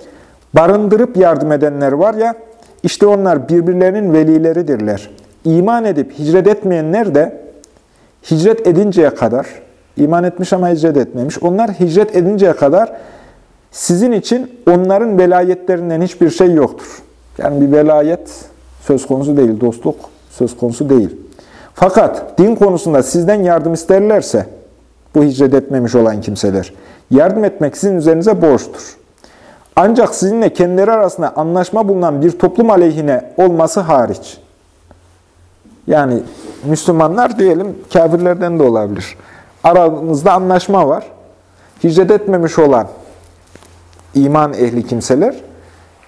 barındırıp yardım edenler var ya, işte onlar birbirlerinin velileridirler. İman edip hicret etmeyenler de hicret edinceye kadar, iman etmiş ama hicret etmemiş, onlar hicret edinceye kadar sizin için onların velayetlerinden hiçbir şey yoktur. Yani bir velayet söz konusu değil, dostluk söz konusu değil. Fakat din konusunda sizden yardım isterlerse, bu hicret etmemiş olan kimseler, yardım etmek sizin üzerinize borçtur. Ancak sizinle kendileri arasında anlaşma bulunan bir toplum aleyhine olması hariç. Yani Müslümanlar diyelim, kafirlerden de olabilir. Aranızda anlaşma var. Hicret etmemiş olan iman ehli kimseler,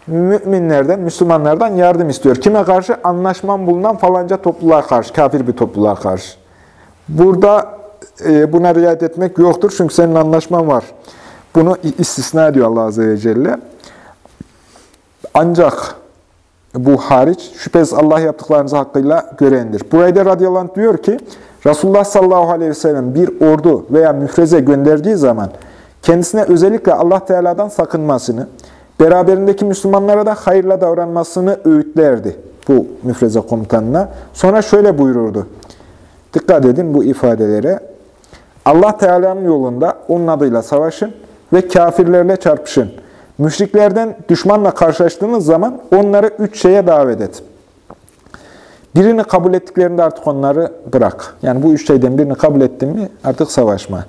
müminlerden, Müslümanlardan yardım istiyor. Kime karşı? Anlaşman bulunan falanca topluluğa karşı, kafir bir topluluğa karşı. Burada e, buna riayet etmek yoktur çünkü senin anlaşman var. Bunu istisna ediyor Allah Azze ve Celle. Ancak bu hariç şüphesiz Allah yaptıklarınızı hakkıyla görendir. Burayda radıyallahu anh diyor ki, Resulullah sallallahu aleyhi ve sellem bir ordu veya müfreze gönderdiği zaman kendisine özellikle Allah Teala'dan sakınmasını, beraberindeki Müslümanlara da hayırla davranmasını öğütlerdi bu müfreze komutanına. Sonra şöyle buyururdu. Dikkat edin bu ifadelere. Allah Teala'nın yolunda onun adıyla savaşın ve kafirlerle çarpışın. Müşriklerden düşmanla karşılaştığınız zaman onları üç şeye davet et. Birini kabul ettiklerinde artık onları bırak. Yani bu üç şeyden birini kabul ettin mi artık savaşma.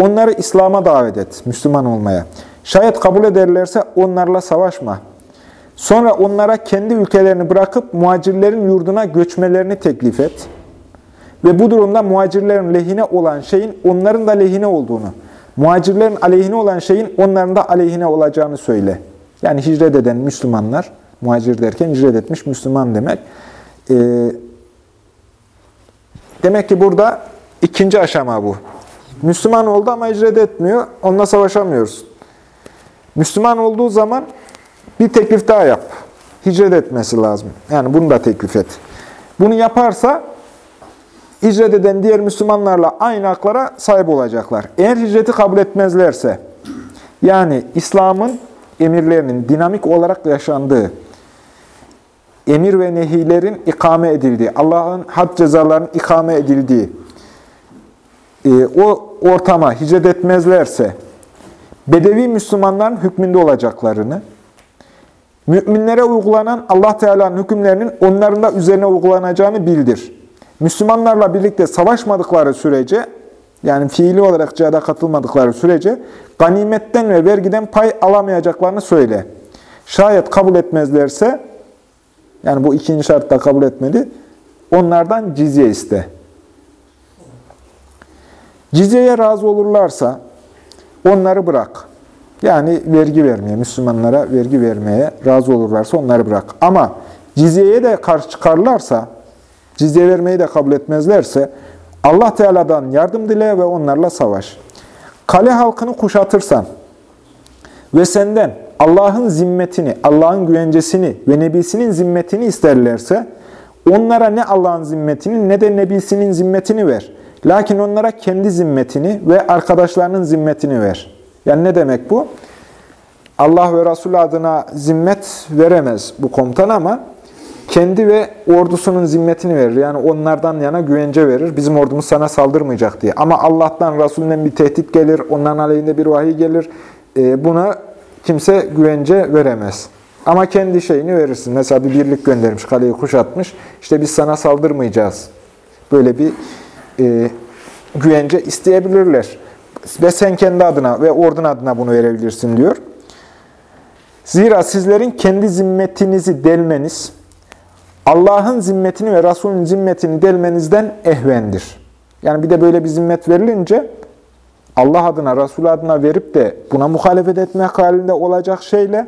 Onları İslam'a davet et, Müslüman olmaya. Şayet kabul ederlerse onlarla savaşma. Sonra onlara kendi ülkelerini bırakıp muhacirlerin yurduna göçmelerini teklif et. Ve bu durumda muhacirlerin lehine olan şeyin onların da lehine olduğunu, muhacirlerin aleyhine olan şeyin onların da aleyhine olacağını söyle. Yani hicret eden Müslümanlar, muhacir derken hicret etmiş Müslüman demek. Ee, demek ki burada ikinci aşama bu. Müslüman oldu ama hicret etmiyor, onunla savaşamıyoruz. Müslüman olduğu zaman bir teklif daha yap. Hicret etmesi lazım. Yani bunu da teklif et. Bunu yaparsa hicret eden diğer Müslümanlarla aynı haklara sahip olacaklar. Eğer hicreti kabul etmezlerse, yani İslam'ın emirlerinin dinamik olarak yaşandığı, emir ve nehilerin ikame edildiği, Allah'ın had cezalarının ikame edildiği, e, o ortama hicret etmezlerse, Bedevi Müslümanların hükmünde olacaklarını, müminlere uygulanan Allah Teala'nın hükümlerinin onların da üzerine uygulanacağını bildir. Müslümanlarla birlikte savaşmadıkları sürece, yani fiili olarak cihada katılmadıkları sürece, ganimetten ve vergiden pay alamayacaklarını söyle. Şayet kabul etmezlerse, yani bu ikinci şartta kabul etmeli, onlardan cizye iste. Cizyeye razı olurlarsa, onları bırak. Yani vergi vermeye, Müslümanlara vergi vermeye razı olurlarsa onları bırak. Ama cizyeye de karşı çıkarlarsa, cizye vermeyi de kabul etmezlerse, Allah Teala'dan yardım dile ve onlarla savaş. Kale halkını kuşatırsan ve senden Allah'ın zimmetini, Allah'ın güvencesini ve Nebisinin zimmetini isterlerse, onlara ne Allah'ın zimmetini ne de Nebisinin zimmetini ver. Lakin onlara kendi zimmetini ve arkadaşlarının zimmetini ver. Yani ne demek bu? Allah ve Resulü adına zimmet veremez bu komutan ama kendi ve ordusunun zimmetini verir. Yani onlardan yana güvence verir. Bizim ordumuz sana saldırmayacak diye. Ama Allah'tan, Resulünden bir tehdit gelir, onların aleyhinde bir vahiy gelir. E, buna kimse güvence veremez. Ama kendi şeyini verirsin. Mesela bir birlik göndermiş, kaleyi kuşatmış. İşte biz sana saldırmayacağız. Böyle bir e, güvence isteyebilirler. Ve sen kendi adına ve ordun adına bunu verebilirsin diyor. Zira sizlerin kendi zimmetinizi delmeniz, Allah'ın zimmetini ve Resulün zimmetini delmenizden ehvendir. Yani bir de böyle bir zimmet verilince, Allah adına, Resul adına verip de buna muhalefet etmek halinde olacak şeyle,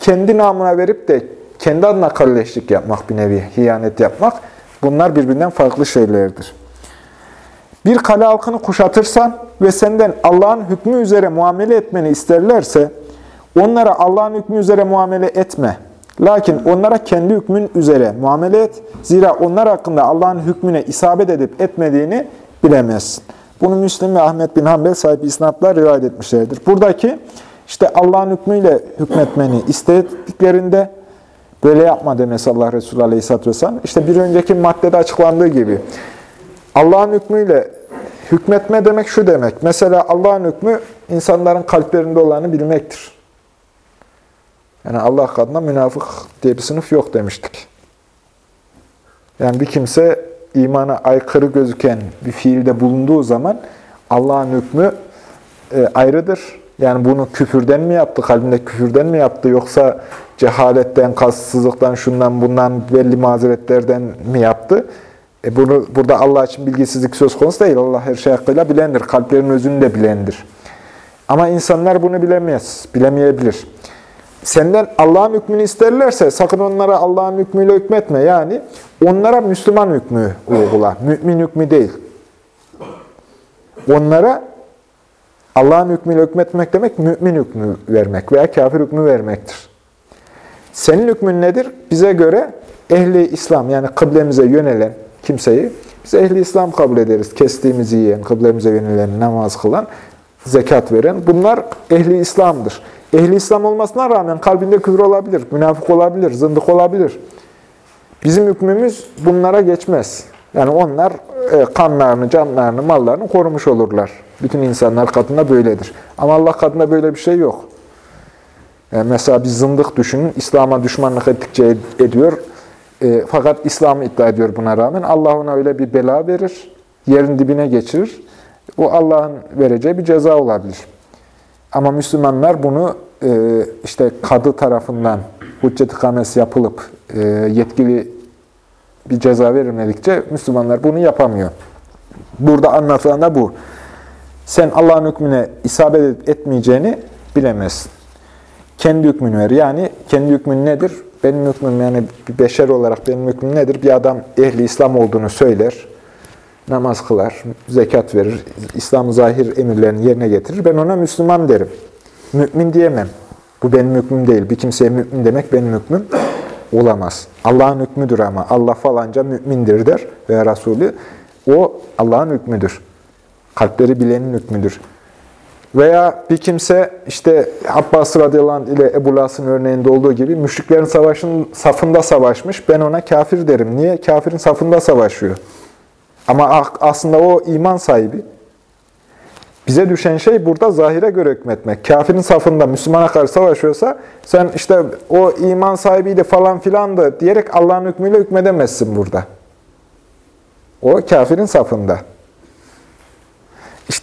kendi namına verip de kendi adına kalleşlik yapmak, bir nevi hiyanet yapmak, bunlar birbirinden farklı şeylerdir. Bir kale halkını kuşatırsan ve senden Allah'ın hükmü üzere muamele etmeni isterlerse, onlara Allah'ın hükmü üzere muamele etme. Lakin onlara kendi hükmün üzere muamele et. Zira onlar hakkında Allah'ın hükmüne isabet edip etmediğini bilemezsin. Bunu Müslim ve Ahmet bin Hanbel sahibi isnatlar rivayet etmişlerdir. Buradaki işte Allah'ın hükmüyle hükmetmeni istediklerinde böyle yapma demesi Allah Resulü Aleyhisselatü Vesselam. İşte bir önceki maddede açıklandığı gibi Allah'ın hükmüyle hükmetme demek şu demek. Mesela Allah'ın hükmü insanların kalplerinde olanı bilmektir. Yani Allah adına münafık diye bir sınıf yok demiştik. Yani bir kimse imana aykırı gözüken bir fiilde bulunduğu zaman Allah'ın hükmü e, ayrıdır. Yani bunu küfürden mi yaptı, kalbinde küfürden mi yaptı yoksa cehaletten, kasıtsızlıktan, şundan bundan belli mazeretlerden mi yaptı? E bunu, burada Allah için bilgisizlik söz konusu değil. Allah her şey hakkıyla bilendir. Kalplerin özünü de bilendir. Ama insanlar bunu bilemez, bilemeyebilir. Senden Allah'ın hükmünü isterlerse sakın onlara Allah'ın hükmüyle hükmetme. Yani onlara Müslüman hükmü uygula. Mümin hükmü değil. Onlara Allah'ın hükmüyle hükmetmek demek mümin hükmü vermek veya kafir hükmü vermektir. Senin hükmün nedir? Bize göre ehli İslam yani kıblemize yönelen kimseyi biz ehli İslam kabul ederiz. Kestiğimizi yiyen, kıblemize yönelen, namaz kılan, zekat veren bunlar ehli İslam'dır. Ehli İslam olmasına rağmen kalbinde küfür olabilir, münafık olabilir, zındık olabilir. Bizim hükmümüz bunlara geçmez. Yani onlar e, kanlarını, canlarını, mallarını korumuş olurlar. Bütün insanlar katında böyledir. Ama Allah katında böyle bir şey yok. Yani mesela bir zındık düşünün, İslam'a düşmanlık ettikçe ediyor. E, fakat İslam'ı iddia ediyor buna rağmen. Allah ona öyle bir bela verir, yerin dibine geçirir. Bu Allah'ın vereceği bir ceza olabilir. Ama Müslümanlar bunu e, işte kadı tarafından hüccet ikamesi yapılıp e, yetkili bir ceza verilmedikçe Müslümanlar bunu yapamıyor. Burada anlatılan da bu. Sen Allah'ın hükmüne isabet etmeyeceğini bilemezsin. Kendi hükmünü ver. Yani kendi hükmün nedir? Benim hükmüm yani bir beşer olarak benim hükmüm nedir? Bir adam ehli İslam olduğunu söyler, namaz kılar, zekat verir, İslam zahir emirlerini yerine getirir. Ben ona Müslüman derim. Mümin diyemem. Bu benim hükmüm değil. Bir kimseye mümin demek benim hükmüm olamaz. Allah'ın hükmüdür ama. Allah falanca mümindir der veya Resulü. O Allah'ın hükmüdür. Kalpleri bilenin hükmüdür. Veya bir kimse işte Abbas radıyallahu ile Ebu Las'ın örneğinde olduğu gibi müşriklerin savaşın safında savaşmış. Ben ona kafir derim. Niye? Kafirin safında savaşıyor. Ama aslında o iman sahibi. Bize düşen şey burada zahire göre hükmetmek. Kafirin safında Müslümana karşı savaşıyorsa sen işte o iman sahibiydi falan filan da diyerek Allah'ın hükmüyle hükmedemezsin burada. O kafirin safında.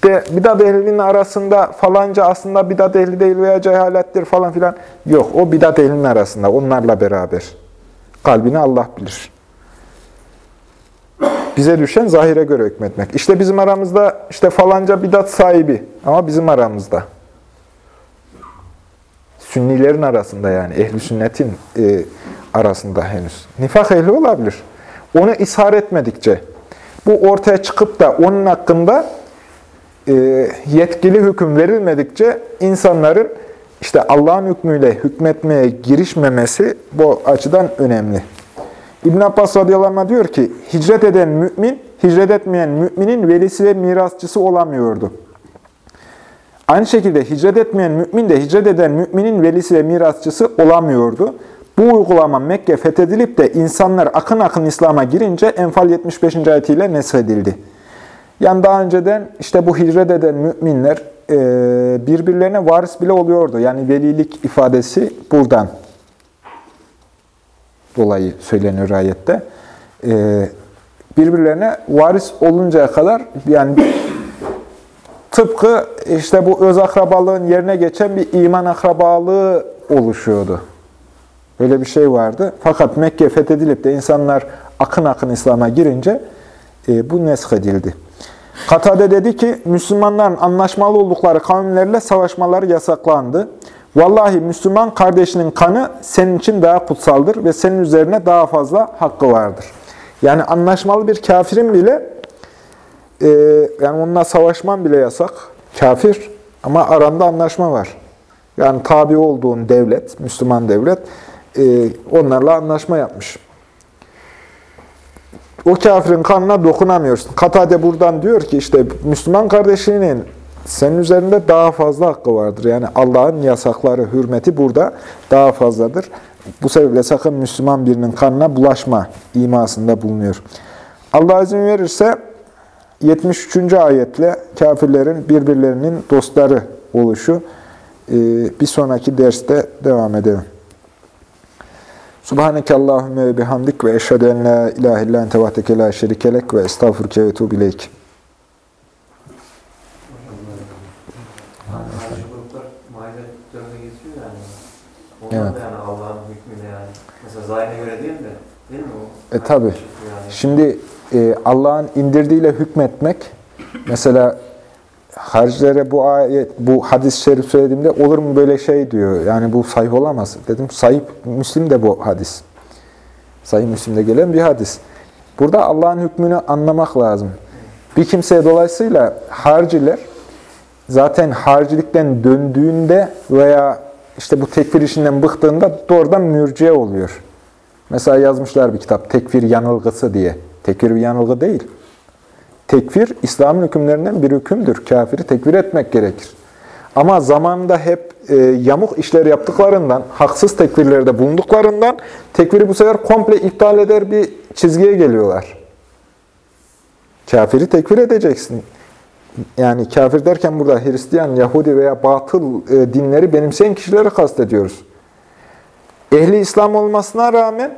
İşte bidat ehlinin arasında falanca aslında bidat ehli değil veya cehalettir falan filan. Yok o bidat ehlinin arasında onlarla beraber. Kalbini Allah bilir. Bize düşen zahire göre hükmetmek. İşte bizim aramızda işte falanca bidat sahibi ama bizim aramızda. Sünnilerin arasında yani ehli sünnetin e, arasında henüz. Nifak ehli olabilir. Onu ishar etmedikçe, bu ortaya çıkıp da onun hakkında yetkili hüküm verilmedikçe insanların işte Allah'ın hükmüyle hükmetmeye girişmemesi bu açıdan önemli. İbn Abbas radıyallahu diyor ki, hicret eden mümin, hicret etmeyen müminin velisi ve mirasçısı olamıyordu. Aynı şekilde hicret etmeyen mümin de hicret eden müminin velisi ve mirasçısı olamıyordu. Bu uygulama Mekke fethedilip de insanlar akın akın İslam'a girince Enfal 75. ayetiyle neshedildi. Yani daha önceden işte bu hicret eden müminler birbirlerine varis bile oluyordu. Yani velilik ifadesi buradan dolayı söyleniyor ayette. Ee, birbirlerine varis oluncaya kadar yani tıpkı işte bu öz akrabalığın yerine geçen bir iman akrabalığı oluşuyordu. Öyle bir şey vardı. Fakat Mekke fethedilip de insanlar akın akın İslam'a girince e, bu nesk edildi. Katade dedi ki, Müslümanların anlaşmalı oldukları kavimlerle savaşmaları yasaklandı. Vallahi Müslüman kardeşinin kanı senin için daha kutsaldır ve senin üzerine daha fazla hakkı vardır. Yani anlaşmalı bir kafirin bile, e, yani onunla savaşman bile yasak. Kafir ama aranda anlaşma var. Yani tabi olduğun devlet, Müslüman devlet, e, onlarla anlaşma yapmış. O kafirin kanına dokunamıyorsun. Katade buradan diyor ki işte Müslüman kardeşinin senin üzerinde daha fazla hakkı vardır. Yani Allah'ın yasakları, hürmeti burada daha fazladır. Bu sebeple sakın Müslüman birinin kanına bulaşma imasında bulunuyor. Allah izin verirse 73. ayetle kafirlerin birbirlerinin dostları oluşu e, bir sonraki derste devam edelim. Subhaneke Allahümme ve bihamdik ve eşhedü en la ilahe illa ente vahdeke la şerikelek ve estağfurke ve etubu ileyk.
Onlar evet. yani Allah'ın hükmüne yani. Mesela zahine göre değil de değil mi o?
E tabi. Yani. Şimdi e, Allah'ın indirdiğiyle hükmetmek mesela haricilere bu ayet, bu hadis-i şerif söylediğimde olur mu böyle şey diyor. Yani bu sahih olamaz. Dedim sahih Müslim de bu hadis. Sahih Müslim'de gelen bir hadis. Burada Allah'ın hükmünü anlamak lazım. Bir kimseye dolayısıyla harciler zaten harcilikten döndüğünde veya işte bu tekfir işinden bıktığında doğrudan mürciye oluyor. Mesela yazmışlar bir kitap, tekfir yanılgısı diye. Tekfir bir yanılgı değil. Tekfir, İslam'ın hükümlerinden bir hükümdür. Kafiri tekfir etmek gerekir. Ama zamanında hep e, yamuk işler yaptıklarından, haksız tekfirlerde bulunduklarından tekfiri bu sefer komple iptal eder bir çizgiye geliyorlar. Kafiri tekfir edeceksin. Yani kafir derken burada Hristiyan, Yahudi veya batıl e, dinleri benimseyen kişileri kastediyoruz. Ehli İslam olmasına rağmen,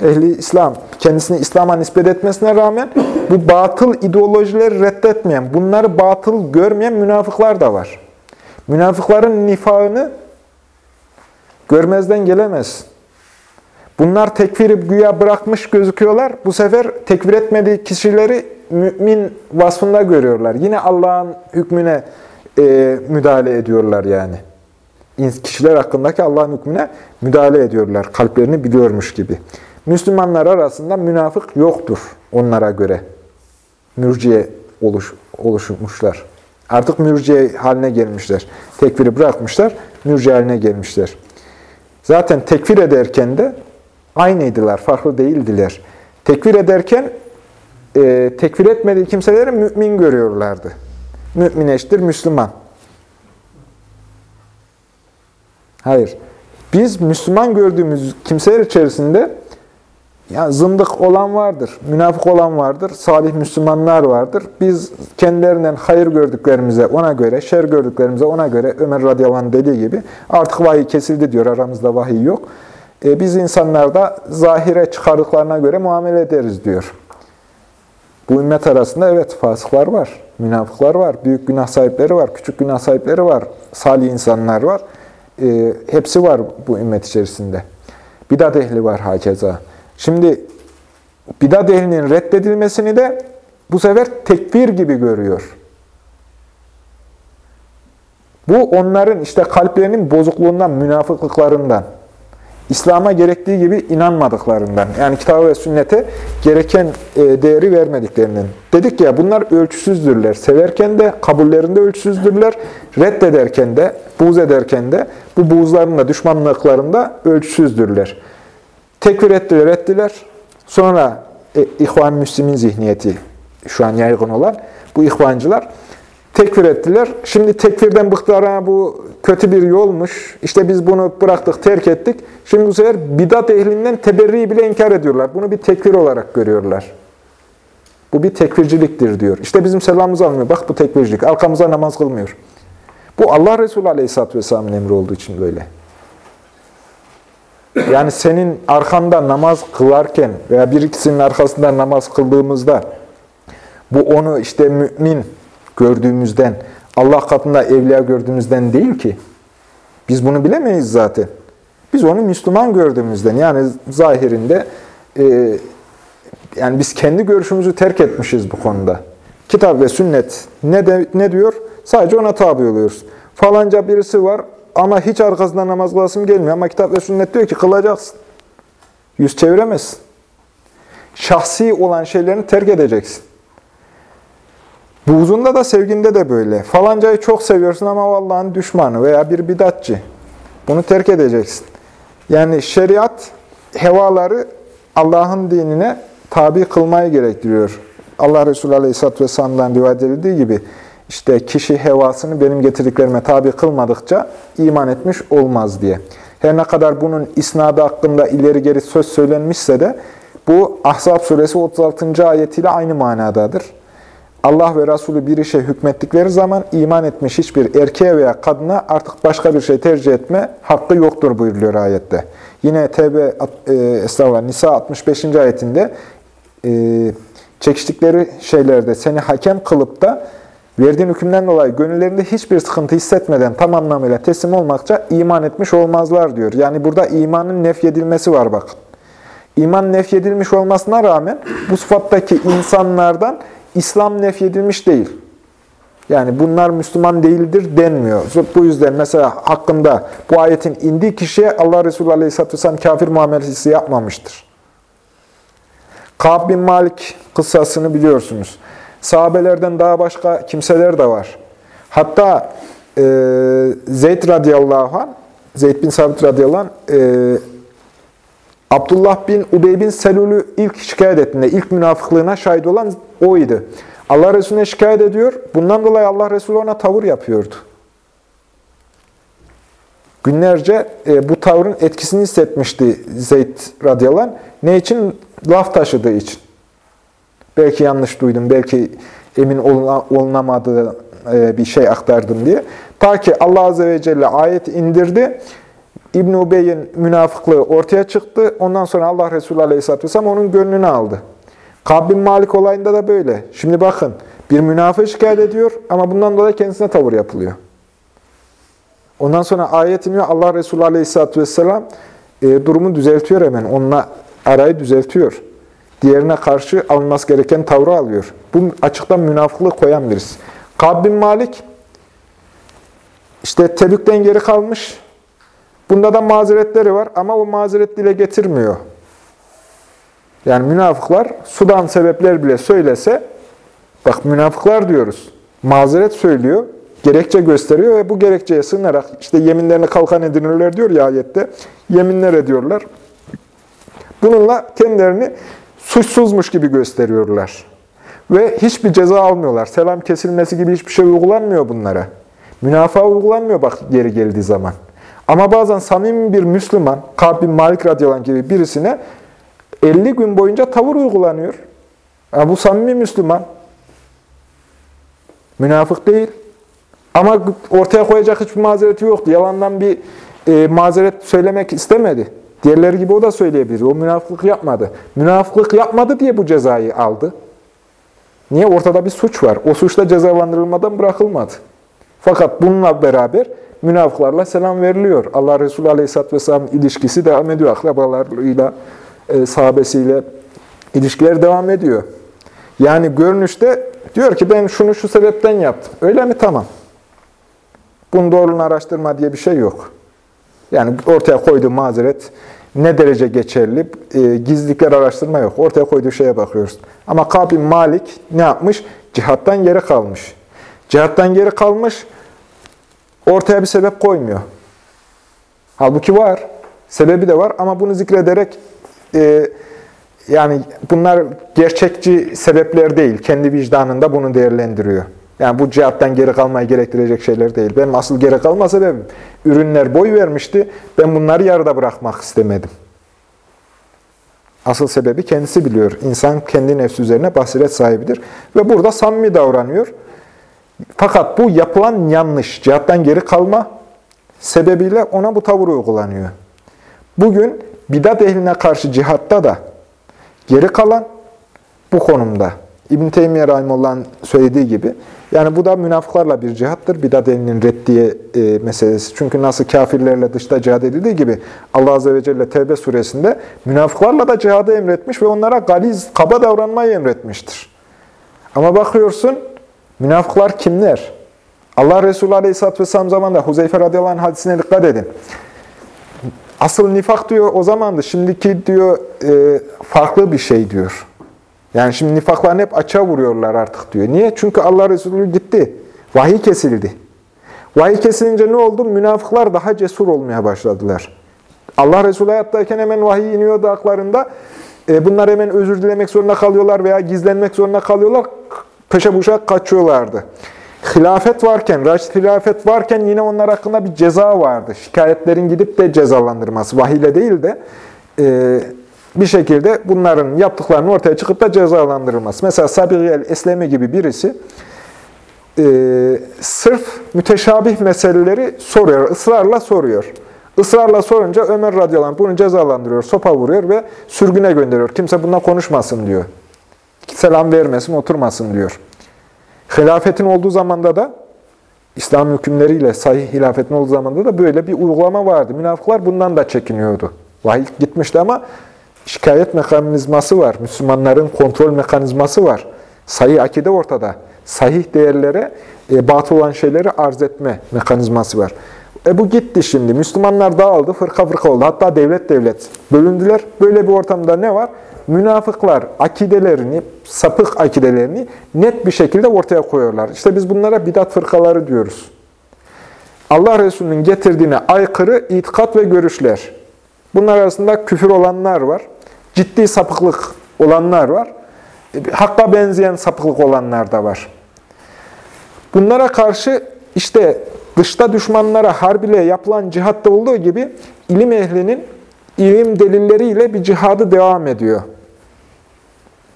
ehli İslam, kendisini İslam'a nispet etmesine rağmen bu batıl ideolojileri reddetmeyen, bunları batıl görmeyen münafıklar da var. Münafıkların nifağını görmezden gelemez. Bunlar tekfiri güya bırakmış gözüküyorlar. Bu sefer tekfir etmediği kişileri mümin vasfında görüyorlar. Yine Allah'ın hükmüne e, müdahale ediyorlar yani. Kişiler hakkındaki Allah'ın hükmüne müdahale ediyorlar. Kalplerini biliyormuş gibi. Müslümanlar arasında münafık yoktur onlara göre. Mürciye oluş, oluşmuşlar. Artık mürciye haline gelmişler. Tekfiri bırakmışlar, mürciye haline gelmişler. Zaten tekfir ederken de aynıydılar, farklı değildiler. Tekfir ederken e, tekfir etmediği kimseleri mümin görüyorlardı. Mümin eşittir Müslüman. Hayır. Biz Müslüman gördüğümüz kimseler içerisinde ya zındık olan vardır, münafık olan vardır, salih Müslümanlar vardır. Biz kendilerinden hayır gördüklerimize ona göre, şer gördüklerimize ona göre Ömer radıyallahu anh dediği gibi artık vahiy kesildi diyor, aramızda vahiy yok. E, biz insanlarda zahire çıkardıklarına göre muamele ederiz diyor. Bu ümmet arasında evet fasıklar var, münafıklar var, büyük günah sahipleri var, küçük günah sahipleri var, salih insanlar var. E, hepsi var bu ümmet içerisinde. Bidat ehli var hakeza. Şimdi bidat ehlinin reddedilmesini de bu sefer tekfir gibi görüyor. Bu onların işte kalplerinin bozukluğundan, münafıklıklarından. İslam'a gerektiği gibi inanmadıklarından, yani kitap ve sünnete gereken e, değeri vermediklerinden. Dedik ya bunlar ölçüsüzdürler. Severken de, kabullerinde ölçüsüzdürler. Reddederken de, buğz ederken de, bu buğzlarında, düşmanlıklarında ölçüsüzdürler. Tekfir ettiler, ettiler. Sonra e, İhvan Müslim'in zihniyeti şu an yaygın olan bu ihvancılar tekfir ettiler. Şimdi tekfirden bıktılar, bu kötü bir yolmuş. İşte biz bunu bıraktık, terk ettik. Şimdi bu sefer bidat ehlinden teberriyi bile inkar ediyorlar. Bunu bir tekfir olarak görüyorlar. Bu bir tekfirciliktir diyor. İşte bizim selamımızı almıyor. Bak bu tekfircilik. Arkamıza namaz kılmıyor. Bu Allah Resulü Aleyhisselatü Vesselam'ın emri olduğu için böyle. Yani senin arkanda namaz kılarken veya bir ikisinin arkasında namaz kıldığımızda bu onu işte mümin gördüğümüzden, Allah katında evliya gördüğümüzden değil ki. Biz bunu bilemeyiz zaten. Biz onu Müslüman gördüğümüzden, yani zahirinde e, yani biz kendi görüşümüzü terk etmişiz bu konuda. Kitap ve sünnet ne, de, ne diyor? Sadece ona tabi oluyoruz. Falanca birisi var ama hiç arkasından namaz kılasım gelmiyor. Ama kitap ve sünnet diyor ki kılacaksın. Yüz çeviremezsin. Şahsi olan şeylerini terk edeceksin. Buğzunda da sevginde de böyle. Falancayı çok seviyorsun ama Allah'ın düşmanı veya bir bidatçı. Bunu terk edeceksin. Yani şeriat hevaları Allah'ın dinine tabi kılmayı gerektiriyor. Allah Resulü Aleyhisselatü Vesselam'dan rivayet edildiği gibi işte kişi hevasını benim getirdiklerime tabi kılmadıkça iman etmiş olmaz diye. Her ne kadar bunun isnadı hakkında ileri geri söz söylenmişse de bu Ahzab suresi 36. ayetiyle aynı manadadır. Allah ve Resulü bir işe hükmettikleri zaman iman etmiş hiçbir erkeğe veya kadına artık başka bir şey tercih etme hakkı yoktur buyuruluyor ayette. Yine Tevbe e, Nisa 65. ayetinde e, çekiştikleri şeylerde seni hakem kılıp da verdiğin hükümden dolayı gönüllerinde hiçbir sıkıntı hissetmeden tam anlamıyla teslim olmakça iman etmiş olmazlar diyor. Yani burada imanın nefyedilmesi var bakın. İman nefyedilmiş olmasına rağmen bu sıfattaki insanlardan İslam nefyedilmiş değil. Yani bunlar Müslüman değildir denmiyor. Bu yüzden mesela hakkında bu ayetin indiği kişiye Allah Resulü Aleyhisselatü Vesselam kafir muamelesi yapmamıştır. Kab bin Malik kıssasını biliyorsunuz. Sahabelerden daha başka kimseler de var. Hatta e, Zeyd radıyallahu anh, Zeyd bin Sabit radıyallahu anh, e, Abdullah bin Ubey bin Selül'ü ilk şikayet ettiğinde, ilk münafıklığına şahit olan oydu. Allah Resulüne şikayet ediyor. Bundan dolayı Allah Resulü ona tavır yapıyordu. Günlerce e, bu tavrın etkisini hissetmişti Zeyd radıyallahu anh. Ne için? Laf taşıdığı için. Belki yanlış duydum, belki emin oluna- olunamadığı e, bir şey aktardım diye. Ta ki Allah Azze ve Celle ayet indirdi. İbn Ubey'in münafıklığı ortaya çıktı. Ondan sonra Allah Resulü Aleyhisselatü Vesselam onun gönlünü aldı. Kab bin Malik olayında da böyle. Şimdi bakın, bir münafık şikayet ediyor ama bundan dolayı kendisine tavır yapılıyor. Ondan sonra ayet iniyor. Allah Resulü Aleyhisselatü Vesselam e, durumu düzeltiyor hemen. Onunla arayı düzeltiyor. Diğerine karşı alınması gereken tavrı alıyor. Bu açıktan münafıklık koyan birisi. Kab Malik işte Tebük'ten geri kalmış. Bunda da mazeretleri var ama o mazeret dile getirmiyor. Yani münafıklar sudan sebepler bile söylese, bak münafıklar diyoruz, mazeret söylüyor, gerekçe gösteriyor ve bu gerekçeye sığınarak işte yeminlerini kalkan edinirler diyor ya ayette, yeminler ediyorlar. Bununla kendilerini suçsuzmuş gibi gösteriyorlar. Ve hiçbir ceza almıyorlar. Selam kesilmesi gibi hiçbir şey uygulanmıyor bunlara. Münafığa uygulanmıyor bak geri geldiği zaman. Ama bazen samimi bir Müslüman, Kab bin Malik radıyallahu gibi birisine 50 gün boyunca tavır uygulanıyor. Ya bu samimi Müslüman. Münafık değil. Ama ortaya koyacak hiçbir mazereti yoktu. Yalandan bir e, mazeret söylemek istemedi. Diğerleri gibi o da söyleyebilir. O münafıklık yapmadı. Münafıklık yapmadı diye bu cezayı aldı. Niye? Ortada bir suç var. O suçla cezalandırılmadan bırakılmadı. Fakat bununla beraber münafıklarla selam veriliyor. Allah Resulü Aleyhisselatü Vesselam'ın ilişkisi devam ediyor. Akrabalarıyla, e, sahabesiyle ilişkiler devam ediyor. Yani görünüşte diyor ki ben şunu şu sebepten yaptım. Öyle mi? Tamam. Bunun doğruluğunu araştırma diye bir şey yok. Yani ortaya koyduğu mazeret ne derece geçerli, e, gizlilikler araştırma yok. Ortaya koyduğu şeye bakıyoruz. Ama Kabil Malik ne yapmış? Cihattan geri kalmış. Cihattan geri kalmış, ortaya bir sebep koymuyor. Halbuki var. Sebebi de var ama bunu zikrederek e, yani bunlar gerçekçi sebepler değil. Kendi vicdanında bunu değerlendiriyor. Yani bu cihattan geri kalmayı gerektirecek şeyler değil. Benim asıl geri kalma sebebim, ürünler boy vermişti. Ben bunları yarıda bırakmak istemedim. Asıl sebebi kendisi biliyor. İnsan kendi nefsi üzerine basiret sahibidir. Ve burada samimi davranıyor. Fakat bu yapılan yanlış, cihattan geri kalma sebebiyle ona bu tavır uygulanıyor. Bugün bidat ehline karşı cihatta da geri kalan bu konumda. İbn-i Teymiye Rahimullah'ın söylediği gibi. Yani bu da münafıklarla bir cihattır. Bidat ehlinin reddiye e, meselesi. Çünkü nasıl kafirlerle dışta cihad edildiği gibi Allah Azze ve Celle Tevbe suresinde münafıklarla da cihadı emretmiş ve onlara galiz, kaba davranmayı emretmiştir. Ama bakıyorsun münafıklar kimler? Allah Resulü Aleyhisselatü Vesselam zamanında Huzeyfe radıyallahu anh hadisine dikkat edin. Asıl nifak diyor o zamandı. Şimdiki diyor e, farklı bir şey diyor. Yani şimdi nifaklarını hep açığa vuruyorlar artık diyor. Niye? Çünkü Allah Resulü gitti. Vahiy kesildi. Vahiy kesilince ne oldu? Münafıklar daha cesur olmaya başladılar. Allah Resulü hayattayken hemen vahiy iniyordu haklarında. E, bunlar hemen özür dilemek zorunda kalıyorlar veya gizlenmek zorunda kalıyorlar. Peşe buşa kaçıyorlardı. Hilafet varken, Raşid hilafet varken yine onlar hakkında bir ceza vardı. Şikayetlerin gidip de cezalandırması. Vahiyle değil de e, bir şekilde bunların yaptıklarının ortaya çıkıp da cezalandırılması. Mesela Sabihiyel Eslemi gibi birisi e, sırf müteşabih meseleleri soruyor, ısrarla soruyor. Israrla sorunca Ömer radıyallahu anh bunu cezalandırıyor, sopa vuruyor ve sürgüne gönderiyor. Kimse bununla konuşmasın diyor. Selam vermesin, oturmasın diyor. Hilafetin olduğu zamanda da İslam hükümleriyle sahih hilafetin olduğu zamanda da böyle bir uygulama vardı. Münafıklar bundan da çekiniyordu. Vahiy gitmişti ama şikayet mekanizması var. Müslümanların kontrol mekanizması var. Sahih akide ortada. Sahih değerlere e, batıl olan şeyleri arz etme mekanizması var. E bu gitti şimdi. Müslümanlar dağıldı, fırka fırka oldu. Hatta devlet devlet bölündüler. Böyle bir ortamda ne var? Münafıklar akidelerini, sapık akidelerini net bir şekilde ortaya koyuyorlar. İşte biz bunlara bidat fırkaları diyoruz. Allah Resulü'nün getirdiğine aykırı itikat ve görüşler. Bunlar arasında küfür olanlar var. Ciddi sapıklık olanlar var. Hakka benzeyen sapıklık olanlar da var. Bunlara karşı işte dışta düşmanlara harbiyle yapılan cihatta olduğu gibi ilim ehlinin ilim delilleriyle bir cihadı devam ediyor.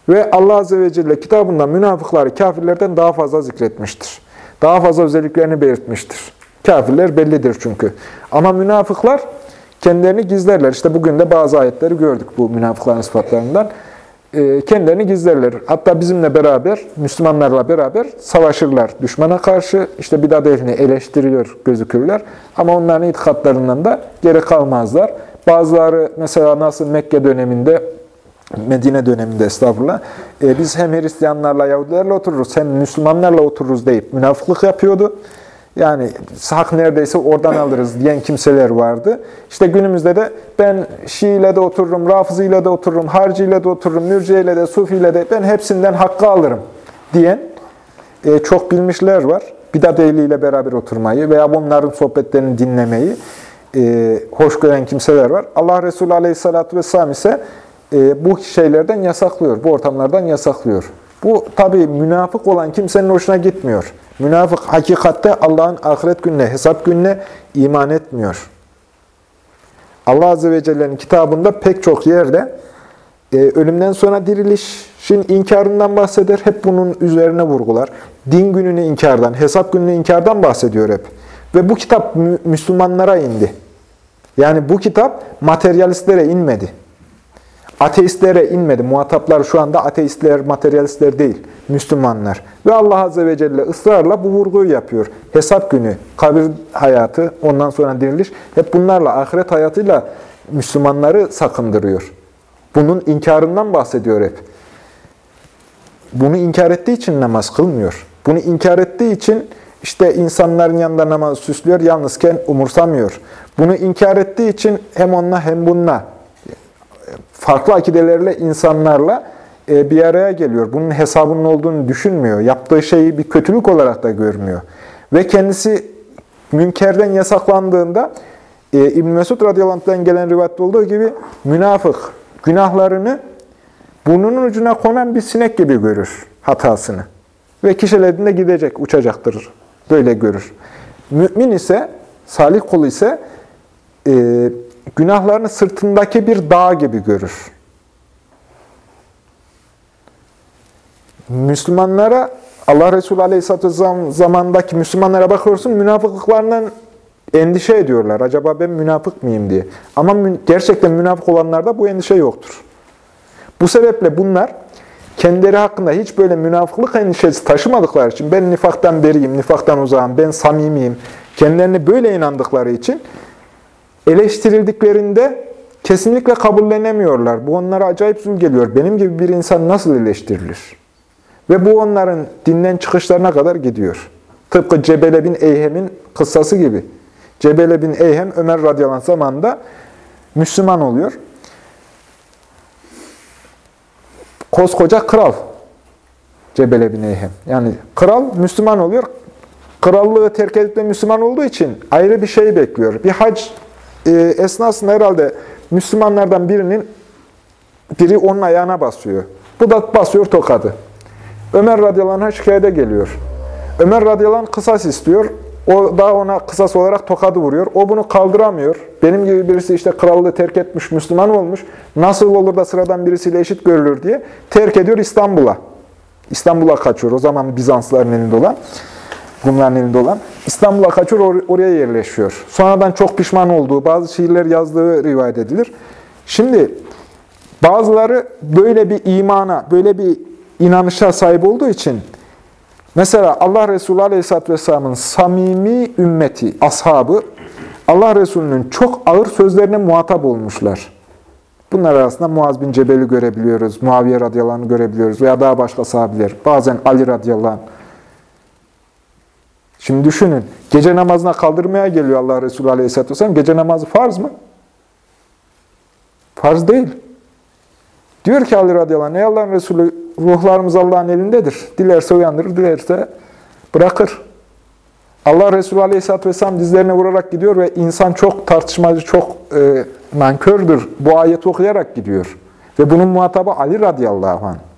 Ve Allah Azze ve Celle kitabında münafıkları kafirlerden daha fazla zikretmiştir. Daha fazla özelliklerini belirtmiştir. Kafirler bellidir çünkü. Ama münafıklar kendilerini gizlerler. İşte bugün de bazı ayetleri gördük bu münafıkların sıfatlarından. Ee, kendilerini gizlerler. Hatta bizimle beraber, Müslümanlarla beraber savaşırlar. Düşmana karşı işte bidat ehlini eleştiriyor gözükürler. Ama onların itikatlarından da geri kalmazlar. Bazıları mesela nasıl Mekke döneminde, Medine döneminde estağfurullah, e, biz hem Hristiyanlarla, Yahudilerle otururuz hem Müslümanlarla otururuz deyip münafıklık yapıyordu. Yani hak neredeyse oradan alırız diyen kimseler vardı. İşte günümüzde de ben Şii ile de otururum, Rafızı ile de otururum, Harci ile de otururum, Mürciye ile de, Sufi ile de ben hepsinden hakkı alırım diyen e, çok bilmişler var. Bidat ehliyle beraber oturmayı veya bunların sohbetlerini dinlemeyi e, hoş gören kimseler var. Allah Resulü Aleyhisselatü Vesselam ise e, bu şeylerden yasaklıyor, bu ortamlardan yasaklıyor. Bu tabi münafık olan kimsenin hoşuna gitmiyor. Münafık hakikatte Allah'ın ahiret gününe, hesap gününe iman etmiyor. Allah Azze ve Celle'nin kitabında pek çok yerde e, ölümden sonra dirilişin inkarından bahseder. Hep bunun üzerine vurgular. Din gününü inkardan, hesap gününü inkardan bahsediyor hep. Ve bu kitap Mü- Müslümanlara indi. Yani bu kitap materyalistlere inmedi. Ateistlere inmedi. Muhataplar şu anda ateistler, materyalistler değil. Müslümanlar. Ve Allah Azze ve Celle ısrarla bu vurguyu yapıyor. Hesap günü, kabir hayatı, ondan sonra diriliş. Hep bunlarla, ahiret hayatıyla Müslümanları sakındırıyor. Bunun inkarından bahsediyor hep. Bunu inkar ettiği için namaz kılmıyor. Bunu inkar ettiği için işte insanların yanında namaz süslüyor, yalnızken umursamıyor. Bunu inkar ettiği için hem onunla hem bununla farklı akidelerle insanlarla e, bir araya geliyor. Bunun hesabının olduğunu düşünmüyor. Yaptığı şeyi bir kötülük olarak da görmüyor. Ve kendisi münkerden yasaklandığında e, İbn Mesud radıyallahu gelen rivayette olduğu gibi münafık günahlarını burnunun ucuna konan bir sinek gibi görür hatasını. Ve kişilerinde gidecek, uçacaktır. Böyle görür. Mümin ise, salih kul ise e, günahlarını sırtındaki bir dağ gibi görür. Müslümanlara, Allah Resulü Aleyhisselatü Vesselam zamandaki Müslümanlara bakıyorsun, münafıklıklarından endişe ediyorlar. Acaba ben münafık mıyım diye. Ama gerçekten münafık olanlarda bu endişe yoktur. Bu sebeple bunlar kendileri hakkında hiç böyle münafıklık endişesi taşımadıkları için ben nifaktan beriyim, nifaktan uzağım, ben samimiyim, kendilerini böyle inandıkları için eleştirildiklerinde kesinlikle kabullenemiyorlar. Bu onlara acayip zul geliyor. Benim gibi bir insan nasıl eleştirilir? Ve bu onların dinden çıkışlarına kadar gidiyor. Tıpkı Cebele bin Eyhem'in kıssası gibi. Cebele bin Eyhem Ömer radıyallahu zamanında Müslüman oluyor. Koskoca kral Cebele bin Eyhem. Yani kral Müslüman oluyor. Krallığı terk edip de Müslüman olduğu için ayrı bir şey bekliyor. Bir hac e, esnasında herhalde Müslümanlardan birinin biri onun ayağına basıyor. Bu da basıyor tokadı. Ömer radıyallahu anh'a şikayete geliyor. Ömer radıyallahu anh kısas istiyor. O da ona kısas olarak tokadı vuruyor. O bunu kaldıramıyor. Benim gibi birisi işte krallığı terk etmiş, Müslüman olmuş. Nasıl olur da sıradan birisiyle eşit görülür diye terk ediyor İstanbul'a. İstanbul'a kaçıyor. O zaman Bizansların elinde olan, Rumların elinde olan. İstanbul'a kaçıyor, or- oraya yerleşiyor. Sonradan çok pişman olduğu, bazı şiirler yazdığı rivayet edilir. Şimdi bazıları böyle bir imana, böyle bir inanışa sahip olduğu için Mesela Allah Resulü Aleyhisselatü Vesselam'ın samimi ümmeti, ashabı Allah Resulü'nün çok ağır sözlerine muhatap olmuşlar. Bunlar arasında Muaz bin Cebel'i görebiliyoruz, Muaviye radıyallahu görebiliyoruz veya daha başka sahabiler. Bazen Ali radıyallahu anh. Şimdi düşünün, gece namazına kaldırmaya geliyor Allah Resulü Aleyhisselatü Vesselam. Gece namazı farz mı? Farz değil. Diyor ki Ali radıyallahu anh, ey Allah'ın Resulü ruhlarımız Allah'ın elindedir. Dilerse uyandırır, dilerse bırakır. Allah Resulü aleyhisselatü vesselam dizlerine vurarak gidiyor ve insan çok tartışmacı, çok e, nankördür. Bu ayeti okuyarak gidiyor. Ve bunun muhatabı Ali radıyallahu anh.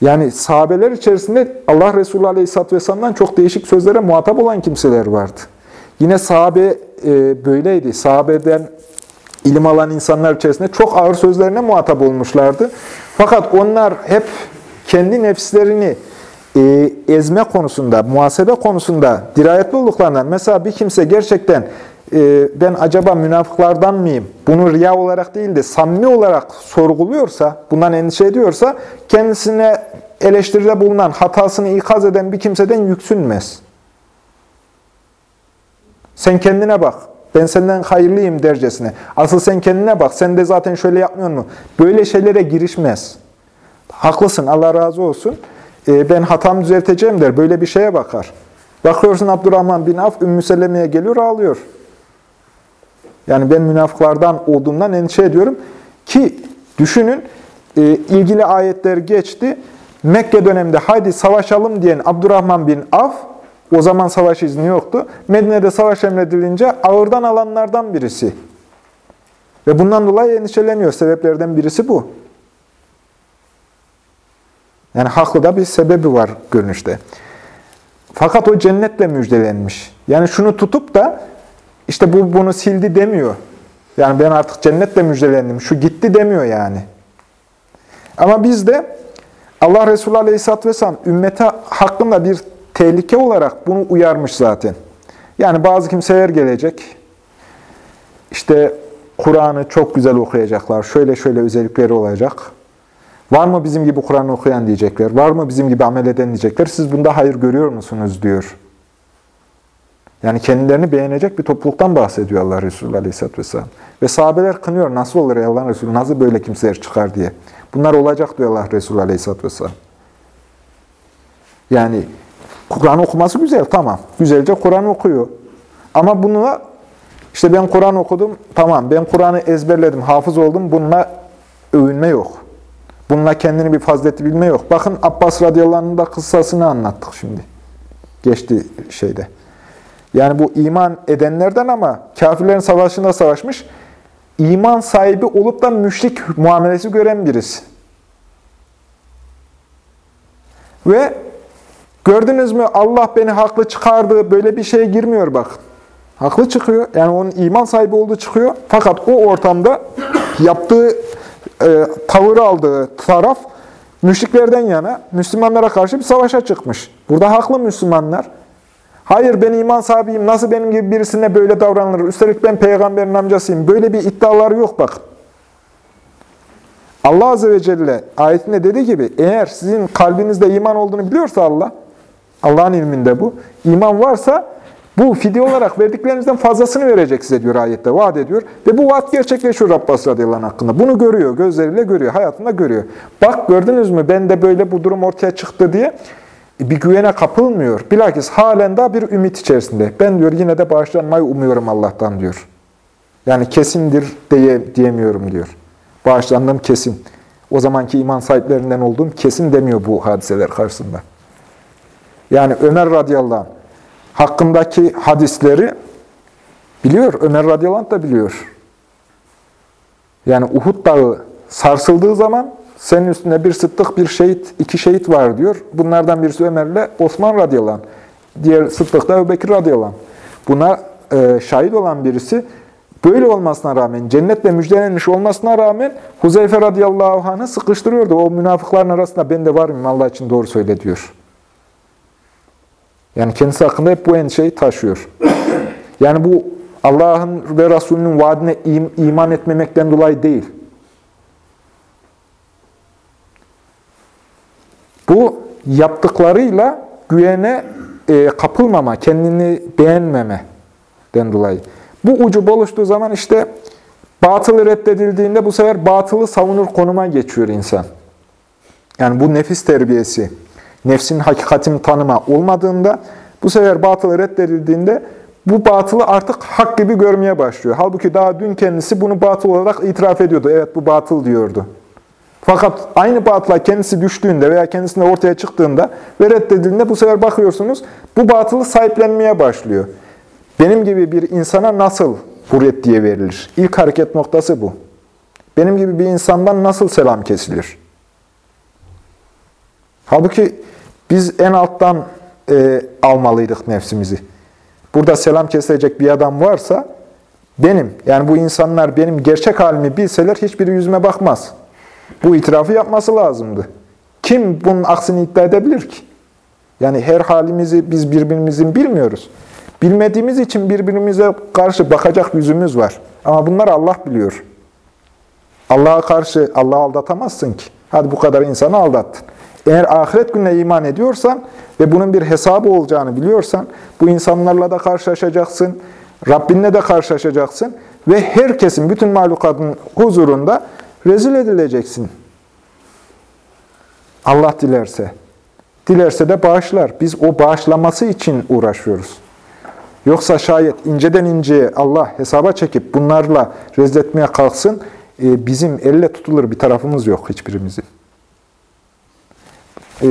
Yani sahabeler içerisinde Allah Resulü aleyhisselatü vesselam'dan çok değişik sözlere muhatap olan kimseler vardı. Yine sahabe e, böyleydi. Sahabeden ilim alan insanlar içerisinde çok ağır sözlerine muhatap olmuşlardı. Fakat onlar hep kendi nefislerini e, ezme konusunda, muhasebe konusunda dirayetli olduklarından, mesela bir kimse gerçekten e, ben acaba münafıklardan mıyım, bunu riya olarak değil de samimi olarak sorguluyorsa, bundan endişe ediyorsa, kendisine eleştiride bulunan, hatasını ikaz eden bir kimseden yüksünmez. Sen kendine bak. Ben senden hayırlıyım dercesine. Asıl sen kendine bak. Sen de zaten şöyle yapmıyor mu? Böyle şeylere girişmez. Haklısın. Allah razı olsun. Ee, ben hatamı düzelteceğim der. Böyle bir şeye bakar. Bakıyorsun Abdurrahman bin Af Ümmü Seleme'ye geliyor ağlıyor. Yani ben münafıklardan olduğumdan endişe ediyorum. Ki düşünün e, ilgili ayetler geçti. Mekke döneminde haydi savaşalım diyen Abdurrahman bin Af o zaman savaş izni yoktu. Medine'de savaş emredilince ağırdan alanlardan birisi. Ve bundan dolayı endişeleniyor. Sebeplerden birisi bu. Yani haklı da bir sebebi var görünüşte. Fakat o cennetle müjdelenmiş. Yani şunu tutup da işte bu bunu sildi demiyor. Yani ben artık cennetle müjdelendim. Şu gitti demiyor yani. Ama biz de Allah Resulü Aleyhisselatü Vesselam ümmete hakkında bir tehlike olarak bunu uyarmış zaten. Yani bazı kimseler gelecek, işte Kur'an'ı çok güzel okuyacaklar, şöyle şöyle özellikleri olacak. Var mı bizim gibi Kur'an okuyan diyecekler, var mı bizim gibi amel eden diyecekler. Siz bunda hayır görüyor musunuz diyor. Yani kendilerini beğenecek bir topluluktan bahsediyor Allah Resulü Aleyhisselatü Vesselam. Ve sahabeler kınıyor, nasıl olur Allah Resulü, nasıl böyle kimseler çıkar diye. Bunlar olacak diyor Allah Resulü Aleyhisselatü Vesselam. Yani Kur'an okuması güzel, tamam. Güzelce Kur'an okuyor. Ama bununla işte ben Kur'an okudum, tamam ben Kur'an'ı ezberledim, hafız oldum, bununla övünme yok. Bununla kendini bir fazileti bilme yok. Bakın Abbas radıyallahu anh'ın da kıssasını anlattık şimdi. Geçti şeyde. Yani bu iman edenlerden ama kafirlerin savaşında savaşmış, iman sahibi olup da müşrik muamelesi gören birisi. Ve gördünüz mü Allah beni haklı çıkardı, böyle bir şeye girmiyor bak. Haklı çıkıyor, yani onun iman sahibi olduğu çıkıyor. Fakat o ortamda yaptığı, e, tavır aldığı taraf müşriklerden yana, Müslümanlara karşı bir savaşa çıkmış. Burada haklı Müslümanlar. Hayır ben iman sahibiyim, nasıl benim gibi birisine böyle davranılır? Üstelik ben peygamberin amcasıyım. Böyle bir iddiaları yok bak. Allah Azze ve Celle ayetinde dediği gibi eğer sizin kalbinizde iman olduğunu biliyorsa Allah, Allah'ın ilminde bu, iman varsa bu fidye olarak verdiklerinizden fazlasını verecek size diyor ayette, vaat ediyor. Ve bu vaat gerçekleşiyor Abbas radıyallahu anh hakkında. Bunu görüyor, gözleriyle görüyor, hayatında görüyor. Bak gördünüz mü ben de böyle bu durum ortaya çıktı diye bir güvene kapılmıyor. Bilakis halen daha bir ümit içerisinde. Ben diyor yine de bağışlanmayı umuyorum Allah'tan diyor. Yani kesindir diye diyemiyorum diyor. Bağışlandım kesin. O zamanki iman sahiplerinden olduğum kesin demiyor bu hadiseler karşısında. Yani Ömer radıyallahu anh hakkındaki hadisleri biliyor. Ömer radıyallahu anh da biliyor. Yani Uhud dağı sarsıldığı zaman senin üstünde bir sıddık, bir şehit, iki şehit var diyor. Bunlardan birisi Ömer'le Osman radıyallahu anh. Diğer sıddık da Ebu Bekir radıyallahu anh. Buna e, şahit olan birisi böyle olmasına rağmen, cennetle müjdelenmiş olmasına rağmen Huzeyfe radıyallahu anh'ı sıkıştırıyordu. O münafıkların arasında ben de varım Allah için doğru söyle diyor. Yani kendisi hakkında hep bu endişeyi taşıyor. Yani bu Allah'ın ve Resulünün vaadine iman etmemekten dolayı değil. Bu yaptıklarıyla güvene e, kapılmama, kendini beğenmemeden dolayı. Bu ucu oluştuğu zaman işte batılı reddedildiğinde bu sefer batılı savunur konuma geçiyor insan. Yani bu nefis terbiyesi, nefsin hakikatini tanıma olmadığında bu sefer batılı reddedildiğinde bu batılı artık hak gibi görmeye başlıyor. Halbuki daha dün kendisi bunu batıl olarak itiraf ediyordu. Evet bu batıl diyordu. Fakat aynı batıla kendisi düştüğünde veya kendisinde ortaya çıktığında ve reddedildiğinde bu sefer bakıyorsunuz bu batılı sahiplenmeye başlıyor. Benim gibi bir insana nasıl hurriyet diye verilir? İlk hareket noktası bu. Benim gibi bir insandan nasıl selam kesilir? Halbuki biz en alttan e, almalıydık nefsimizi. Burada selam kesilecek bir adam varsa benim, yani bu insanlar benim gerçek halimi bilseler hiçbiri yüzüme bakmaz. Bu itirafı yapması lazımdı. Kim bunun aksini iddia edebilir ki? Yani her halimizi biz birbirimizin bilmiyoruz. Bilmediğimiz için birbirimize karşı bakacak yüzümüz var. Ama bunları Allah biliyor. Allah'a karşı Allah'ı aldatamazsın ki. Hadi bu kadar insanı aldattın. Eğer ahiret gününe iman ediyorsan ve bunun bir hesabı olacağını biliyorsan, bu insanlarla da karşılaşacaksın, Rabbinle de karşılaşacaksın ve herkesin, bütün mahlukatın huzurunda rezil edileceksin. Allah dilerse. Dilerse de bağışlar. Biz o bağışlaması için uğraşıyoruz. Yoksa şayet inceden inceye Allah hesaba çekip bunlarla rezil etmeye kalksın, e, bizim elle tutulur bir tarafımız yok hiçbirimizin. E,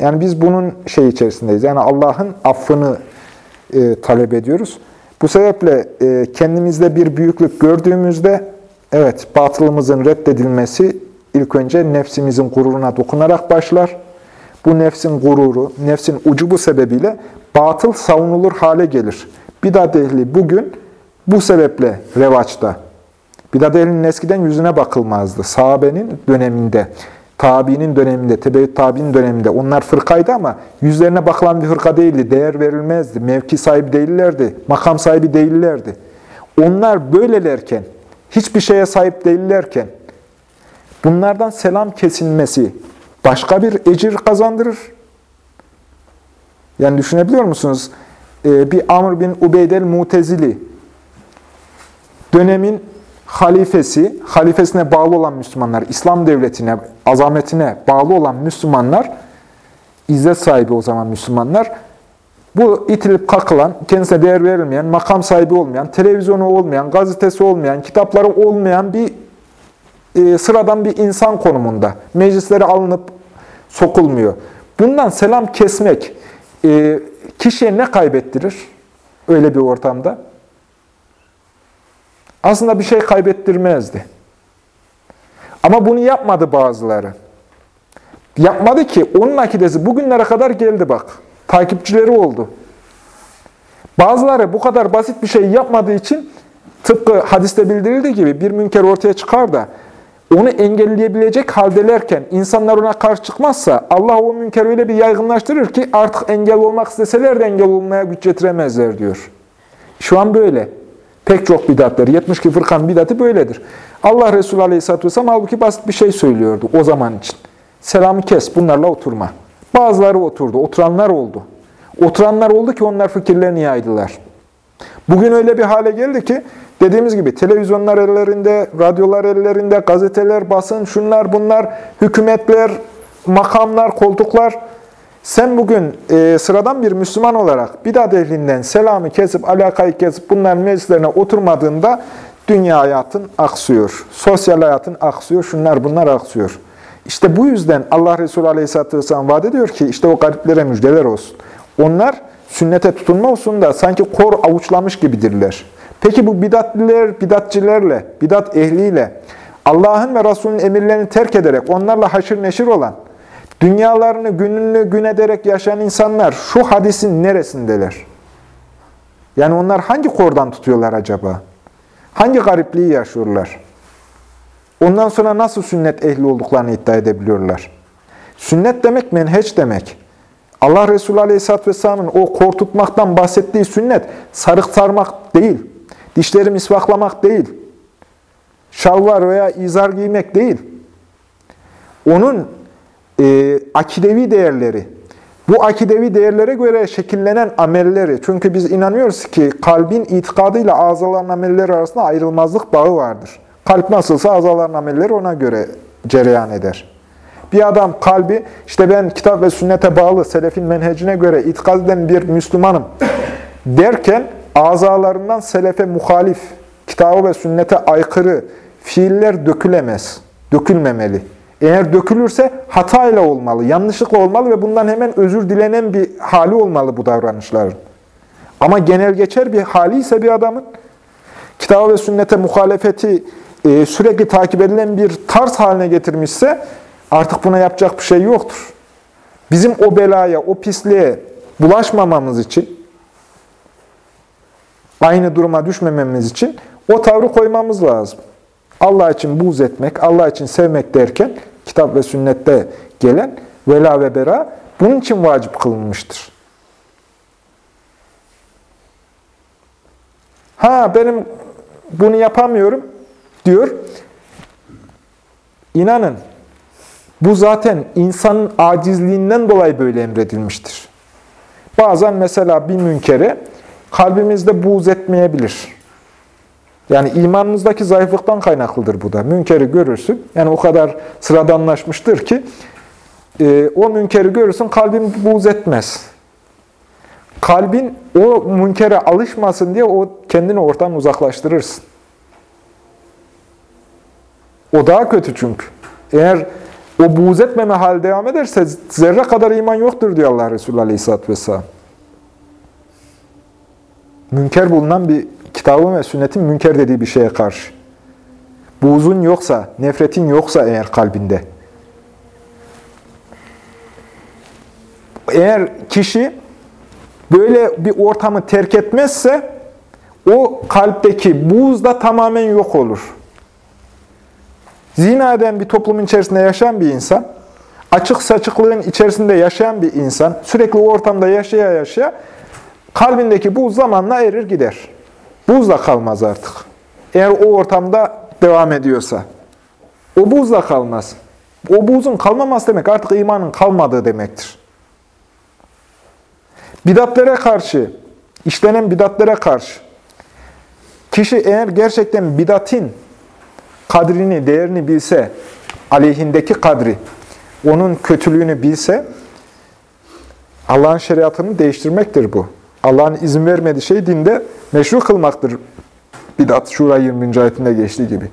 yani biz bunun şey içerisindeyiz. Yani Allah'ın affını e, talep ediyoruz. Bu sebeple kendimizde bir büyüklük gördüğümüzde, evet batılımızın reddedilmesi ilk önce nefsimizin gururuna dokunarak başlar. Bu nefsin gururu, nefsin ucubu sebebiyle batıl savunulur hale gelir. Bidat ehli bugün bu sebeple revaçta. Bidat ehlinin eskiden yüzüne bakılmazdı. Sahabenin döneminde, tabiinin döneminde, tebeyyüt tabiinin döneminde onlar fırkaydı ama yüzlerine bakılan bir fırka değildi. Değer verilmezdi. Mevki sahibi değillerdi. Makam sahibi değillerdi. Onlar böylelerken, hiçbir şeye sahip değillerken, bunlardan selam kesilmesi başka bir ecir kazandırır. Yani düşünebiliyor musunuz? Ee, bir Amr bin Ubeydel Mutezili dönemin halifesi, halifesine bağlı olan Müslümanlar, İslam devletine, azametine bağlı olan Müslümanlar, izzet sahibi o zaman Müslümanlar, bu itilip kakılan, kendisine değer verilmeyen, makam sahibi olmayan, televizyonu olmayan, gazetesi olmayan, kitapları olmayan bir e, sıradan bir insan konumunda. Meclislere alınıp sokulmuyor. Bundan selam kesmek e, kişiye ne kaybettirir öyle bir ortamda? Aslında bir şey kaybettirmezdi. Ama bunu yapmadı bazıları. Yapmadı ki onun akidesi bugünlere kadar geldi bak. Takipçileri oldu. Bazıları bu kadar basit bir şey yapmadığı için tıpkı hadiste bildirildiği gibi bir münker ortaya çıkar da onu engelleyebilecek haldelerken insanlar ona karşı çıkmazsa Allah o münkeri öyle bir yaygınlaştırır ki artık engel olmak isteseler de engel olmaya güç getiremezler diyor. Şu an böyle. Pek çok bidatları, 72 fırkan bidatı böyledir. Allah Resulü Aleyhisselatü Vesselam halbuki basit bir şey söylüyordu o zaman için. Selamı kes, bunlarla oturma. Bazıları oturdu, oturanlar oldu. Oturanlar oldu ki onlar fikirlerini yaydılar. Bugün öyle bir hale geldi ki, dediğimiz gibi televizyonlar ellerinde, radyolar ellerinde, gazeteler, basın, şunlar bunlar, hükümetler, makamlar, koltuklar. Sen bugün e, sıradan bir Müslüman olarak bidat ehlinden selamı kesip, alakayı kesip bunların meclislerine oturmadığında dünya hayatın aksıyor. Sosyal hayatın aksıyor, şunlar bunlar aksıyor. İşte bu yüzden Allah Resulü Aleyhisselatü Vesselam vaat ediyor ki işte o gariplere müjdeler olsun. Onlar sünnete tutunma hususunda sanki kor avuçlamış gibidirler. Peki bu bidatliler, bidatçilerle, bidat ehliyle Allah'ın ve Resulünün emirlerini terk ederek onlarla haşır neşir olan, dünyalarını gününü gün ederek yaşayan insanlar şu hadisin neresindeler? Yani onlar hangi kordan tutuyorlar acaba? Hangi garipliği yaşıyorlar? Ondan sonra nasıl sünnet ehli olduklarını iddia edebiliyorlar? Sünnet demek menheç demek. Allah Resulü Aleyhisselatü Vesselam'ın o kor tutmaktan bahsettiği sünnet sarık sarmak değil, dişleri misvaklamak değil, şalvar veya izar giymek değil. Onun e, akidevi değerleri, bu akidevi değerlere göre şekillenen amelleri, çünkü biz inanıyoruz ki kalbin itikadıyla azaların amelleri arasında ayrılmazlık bağı vardır. Kalp nasılsa azaların amelleri ona göre cereyan eder. Bir adam kalbi, işte ben kitap ve sünnete bağlı, selefin menhecine göre itikad eden bir Müslümanım derken, azalarından selefe muhalif, kitabı ve sünnete aykırı fiiller dökülemez, dökülmemeli. Eğer dökülürse hatayla olmalı, yanlışlıkla olmalı ve bundan hemen özür dilenen bir hali olmalı bu davranışların. Ama genel geçer bir hali ise bir adamın, kitabı ve sünnete muhalefeti e, sürekli takip edilen bir tarz haline getirmişse, Artık buna yapacak bir şey yoktur. Bizim o belaya, o pisliğe bulaşmamamız için, aynı duruma düşmememiz için O tavrı koymamız lazım. Allah için buğz etmek, Allah için sevmek derken kitap ve sünnette gelen vela ve bera bunun için vacip kılınmıştır. Ha benim bunu yapamıyorum diyor. İnanın bu zaten insanın acizliğinden dolayı böyle emredilmiştir. Bazen mesela bir münkere kalbimizde buğz etmeyebilir. Yani imanınızdaki zayıflıktan kaynaklıdır bu da. Münkeri görürsün. Yani o kadar sıradanlaşmıştır ki e, o münkeri görürsün kalbin buğz etmez. Kalbin o münkere alışmasın diye o kendini ortadan uzaklaştırırsın. O daha kötü çünkü. Eğer o buğz etmeme hali devam ederse zerre kadar iman yoktur diyor Allah Resulü Aleyhisselatü Vesselam. Münker bulunan bir kitabın ve sünnetin münker dediği bir şeye karşı. Buğzun yoksa, nefretin yoksa eğer kalbinde. Eğer kişi böyle bir ortamı terk etmezse o kalpteki buğz da tamamen yok olur. Zina eden bir toplumun içerisinde yaşayan bir insan, açık saçıklığın içerisinde yaşayan bir insan, sürekli o ortamda yaşaya yaşaya kalbindeki buz zamanla erir gider. Buz da kalmaz artık. Eğer o ortamda devam ediyorsa. O buz da kalmaz. O buzun kalmaması demek artık imanın kalmadığı demektir. Bidatlere karşı, işlenen bidatlere karşı, kişi eğer gerçekten bidatin kadrini, değerini bilse, aleyhindeki kadri, onun kötülüğünü bilse, Allah'ın şeriatını değiştirmektir bu. Allah'ın izin vermediği şey dinde meşru kılmaktır. Bidat, Şura 20. ayetinde geçtiği gibi.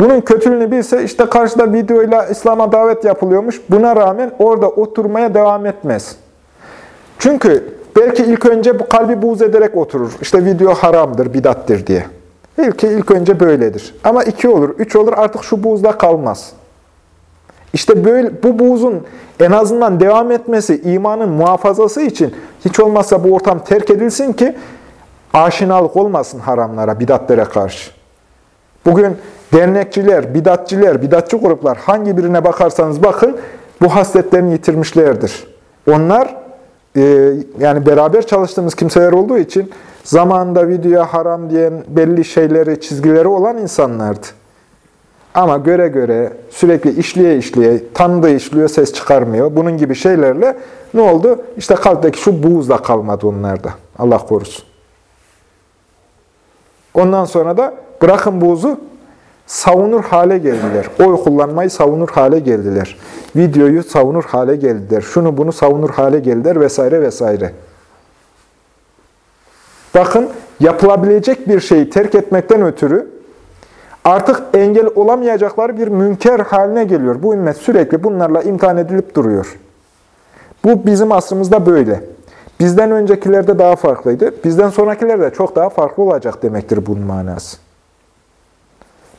Bunun kötülüğünü bilse, işte karşıda videoyla İslam'a davet yapılıyormuş. Buna rağmen orada oturmaya devam etmez. Çünkü belki ilk önce bu kalbi buğz ederek oturur. İşte video haramdır, bidattir diye. Belki ilk önce böyledir. Ama iki olur, üç olur artık şu buğzda kalmaz. İşte böyle bu buğzun en azından devam etmesi, imanın muhafazası için hiç olmazsa bu ortam terk edilsin ki aşinalık olmasın haramlara, bidatlere karşı. Bugün dernekçiler, bidatçiler, bidatçı gruplar hangi birine bakarsanız bakın bu hasletlerini yitirmişlerdir. Onlar e, yani beraber çalıştığımız kimseler olduğu için zamanında videoya haram diyen belli şeyleri, çizgileri olan insanlardı. Ama göre göre sürekli işliye işliye, tanıdığı işliyor, ses çıkarmıyor. Bunun gibi şeylerle ne oldu? İşte kalpteki şu buğuz kalmadı onlarda. Allah korusun. Ondan sonra da bırakın buğzu, savunur hale geldiler. Oy kullanmayı savunur hale geldiler. Videoyu savunur hale geldiler. Şunu bunu savunur hale geldiler vesaire vesaire. Bakın yapılabilecek bir şeyi terk etmekten ötürü artık engel olamayacakları bir münker haline geliyor. Bu ümmet sürekli bunlarla imtihan edilip duruyor. Bu bizim asrımızda böyle. Bizden öncekilerde daha farklıydı. Bizden sonrakilerde çok daha farklı olacak demektir bunun manası.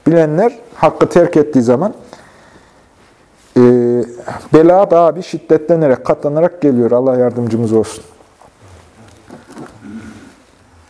Bilenler hakkı terk ettiği zaman e, bela daha bir şiddetlenerek, katlanarak geliyor. Allah yardımcımız olsun.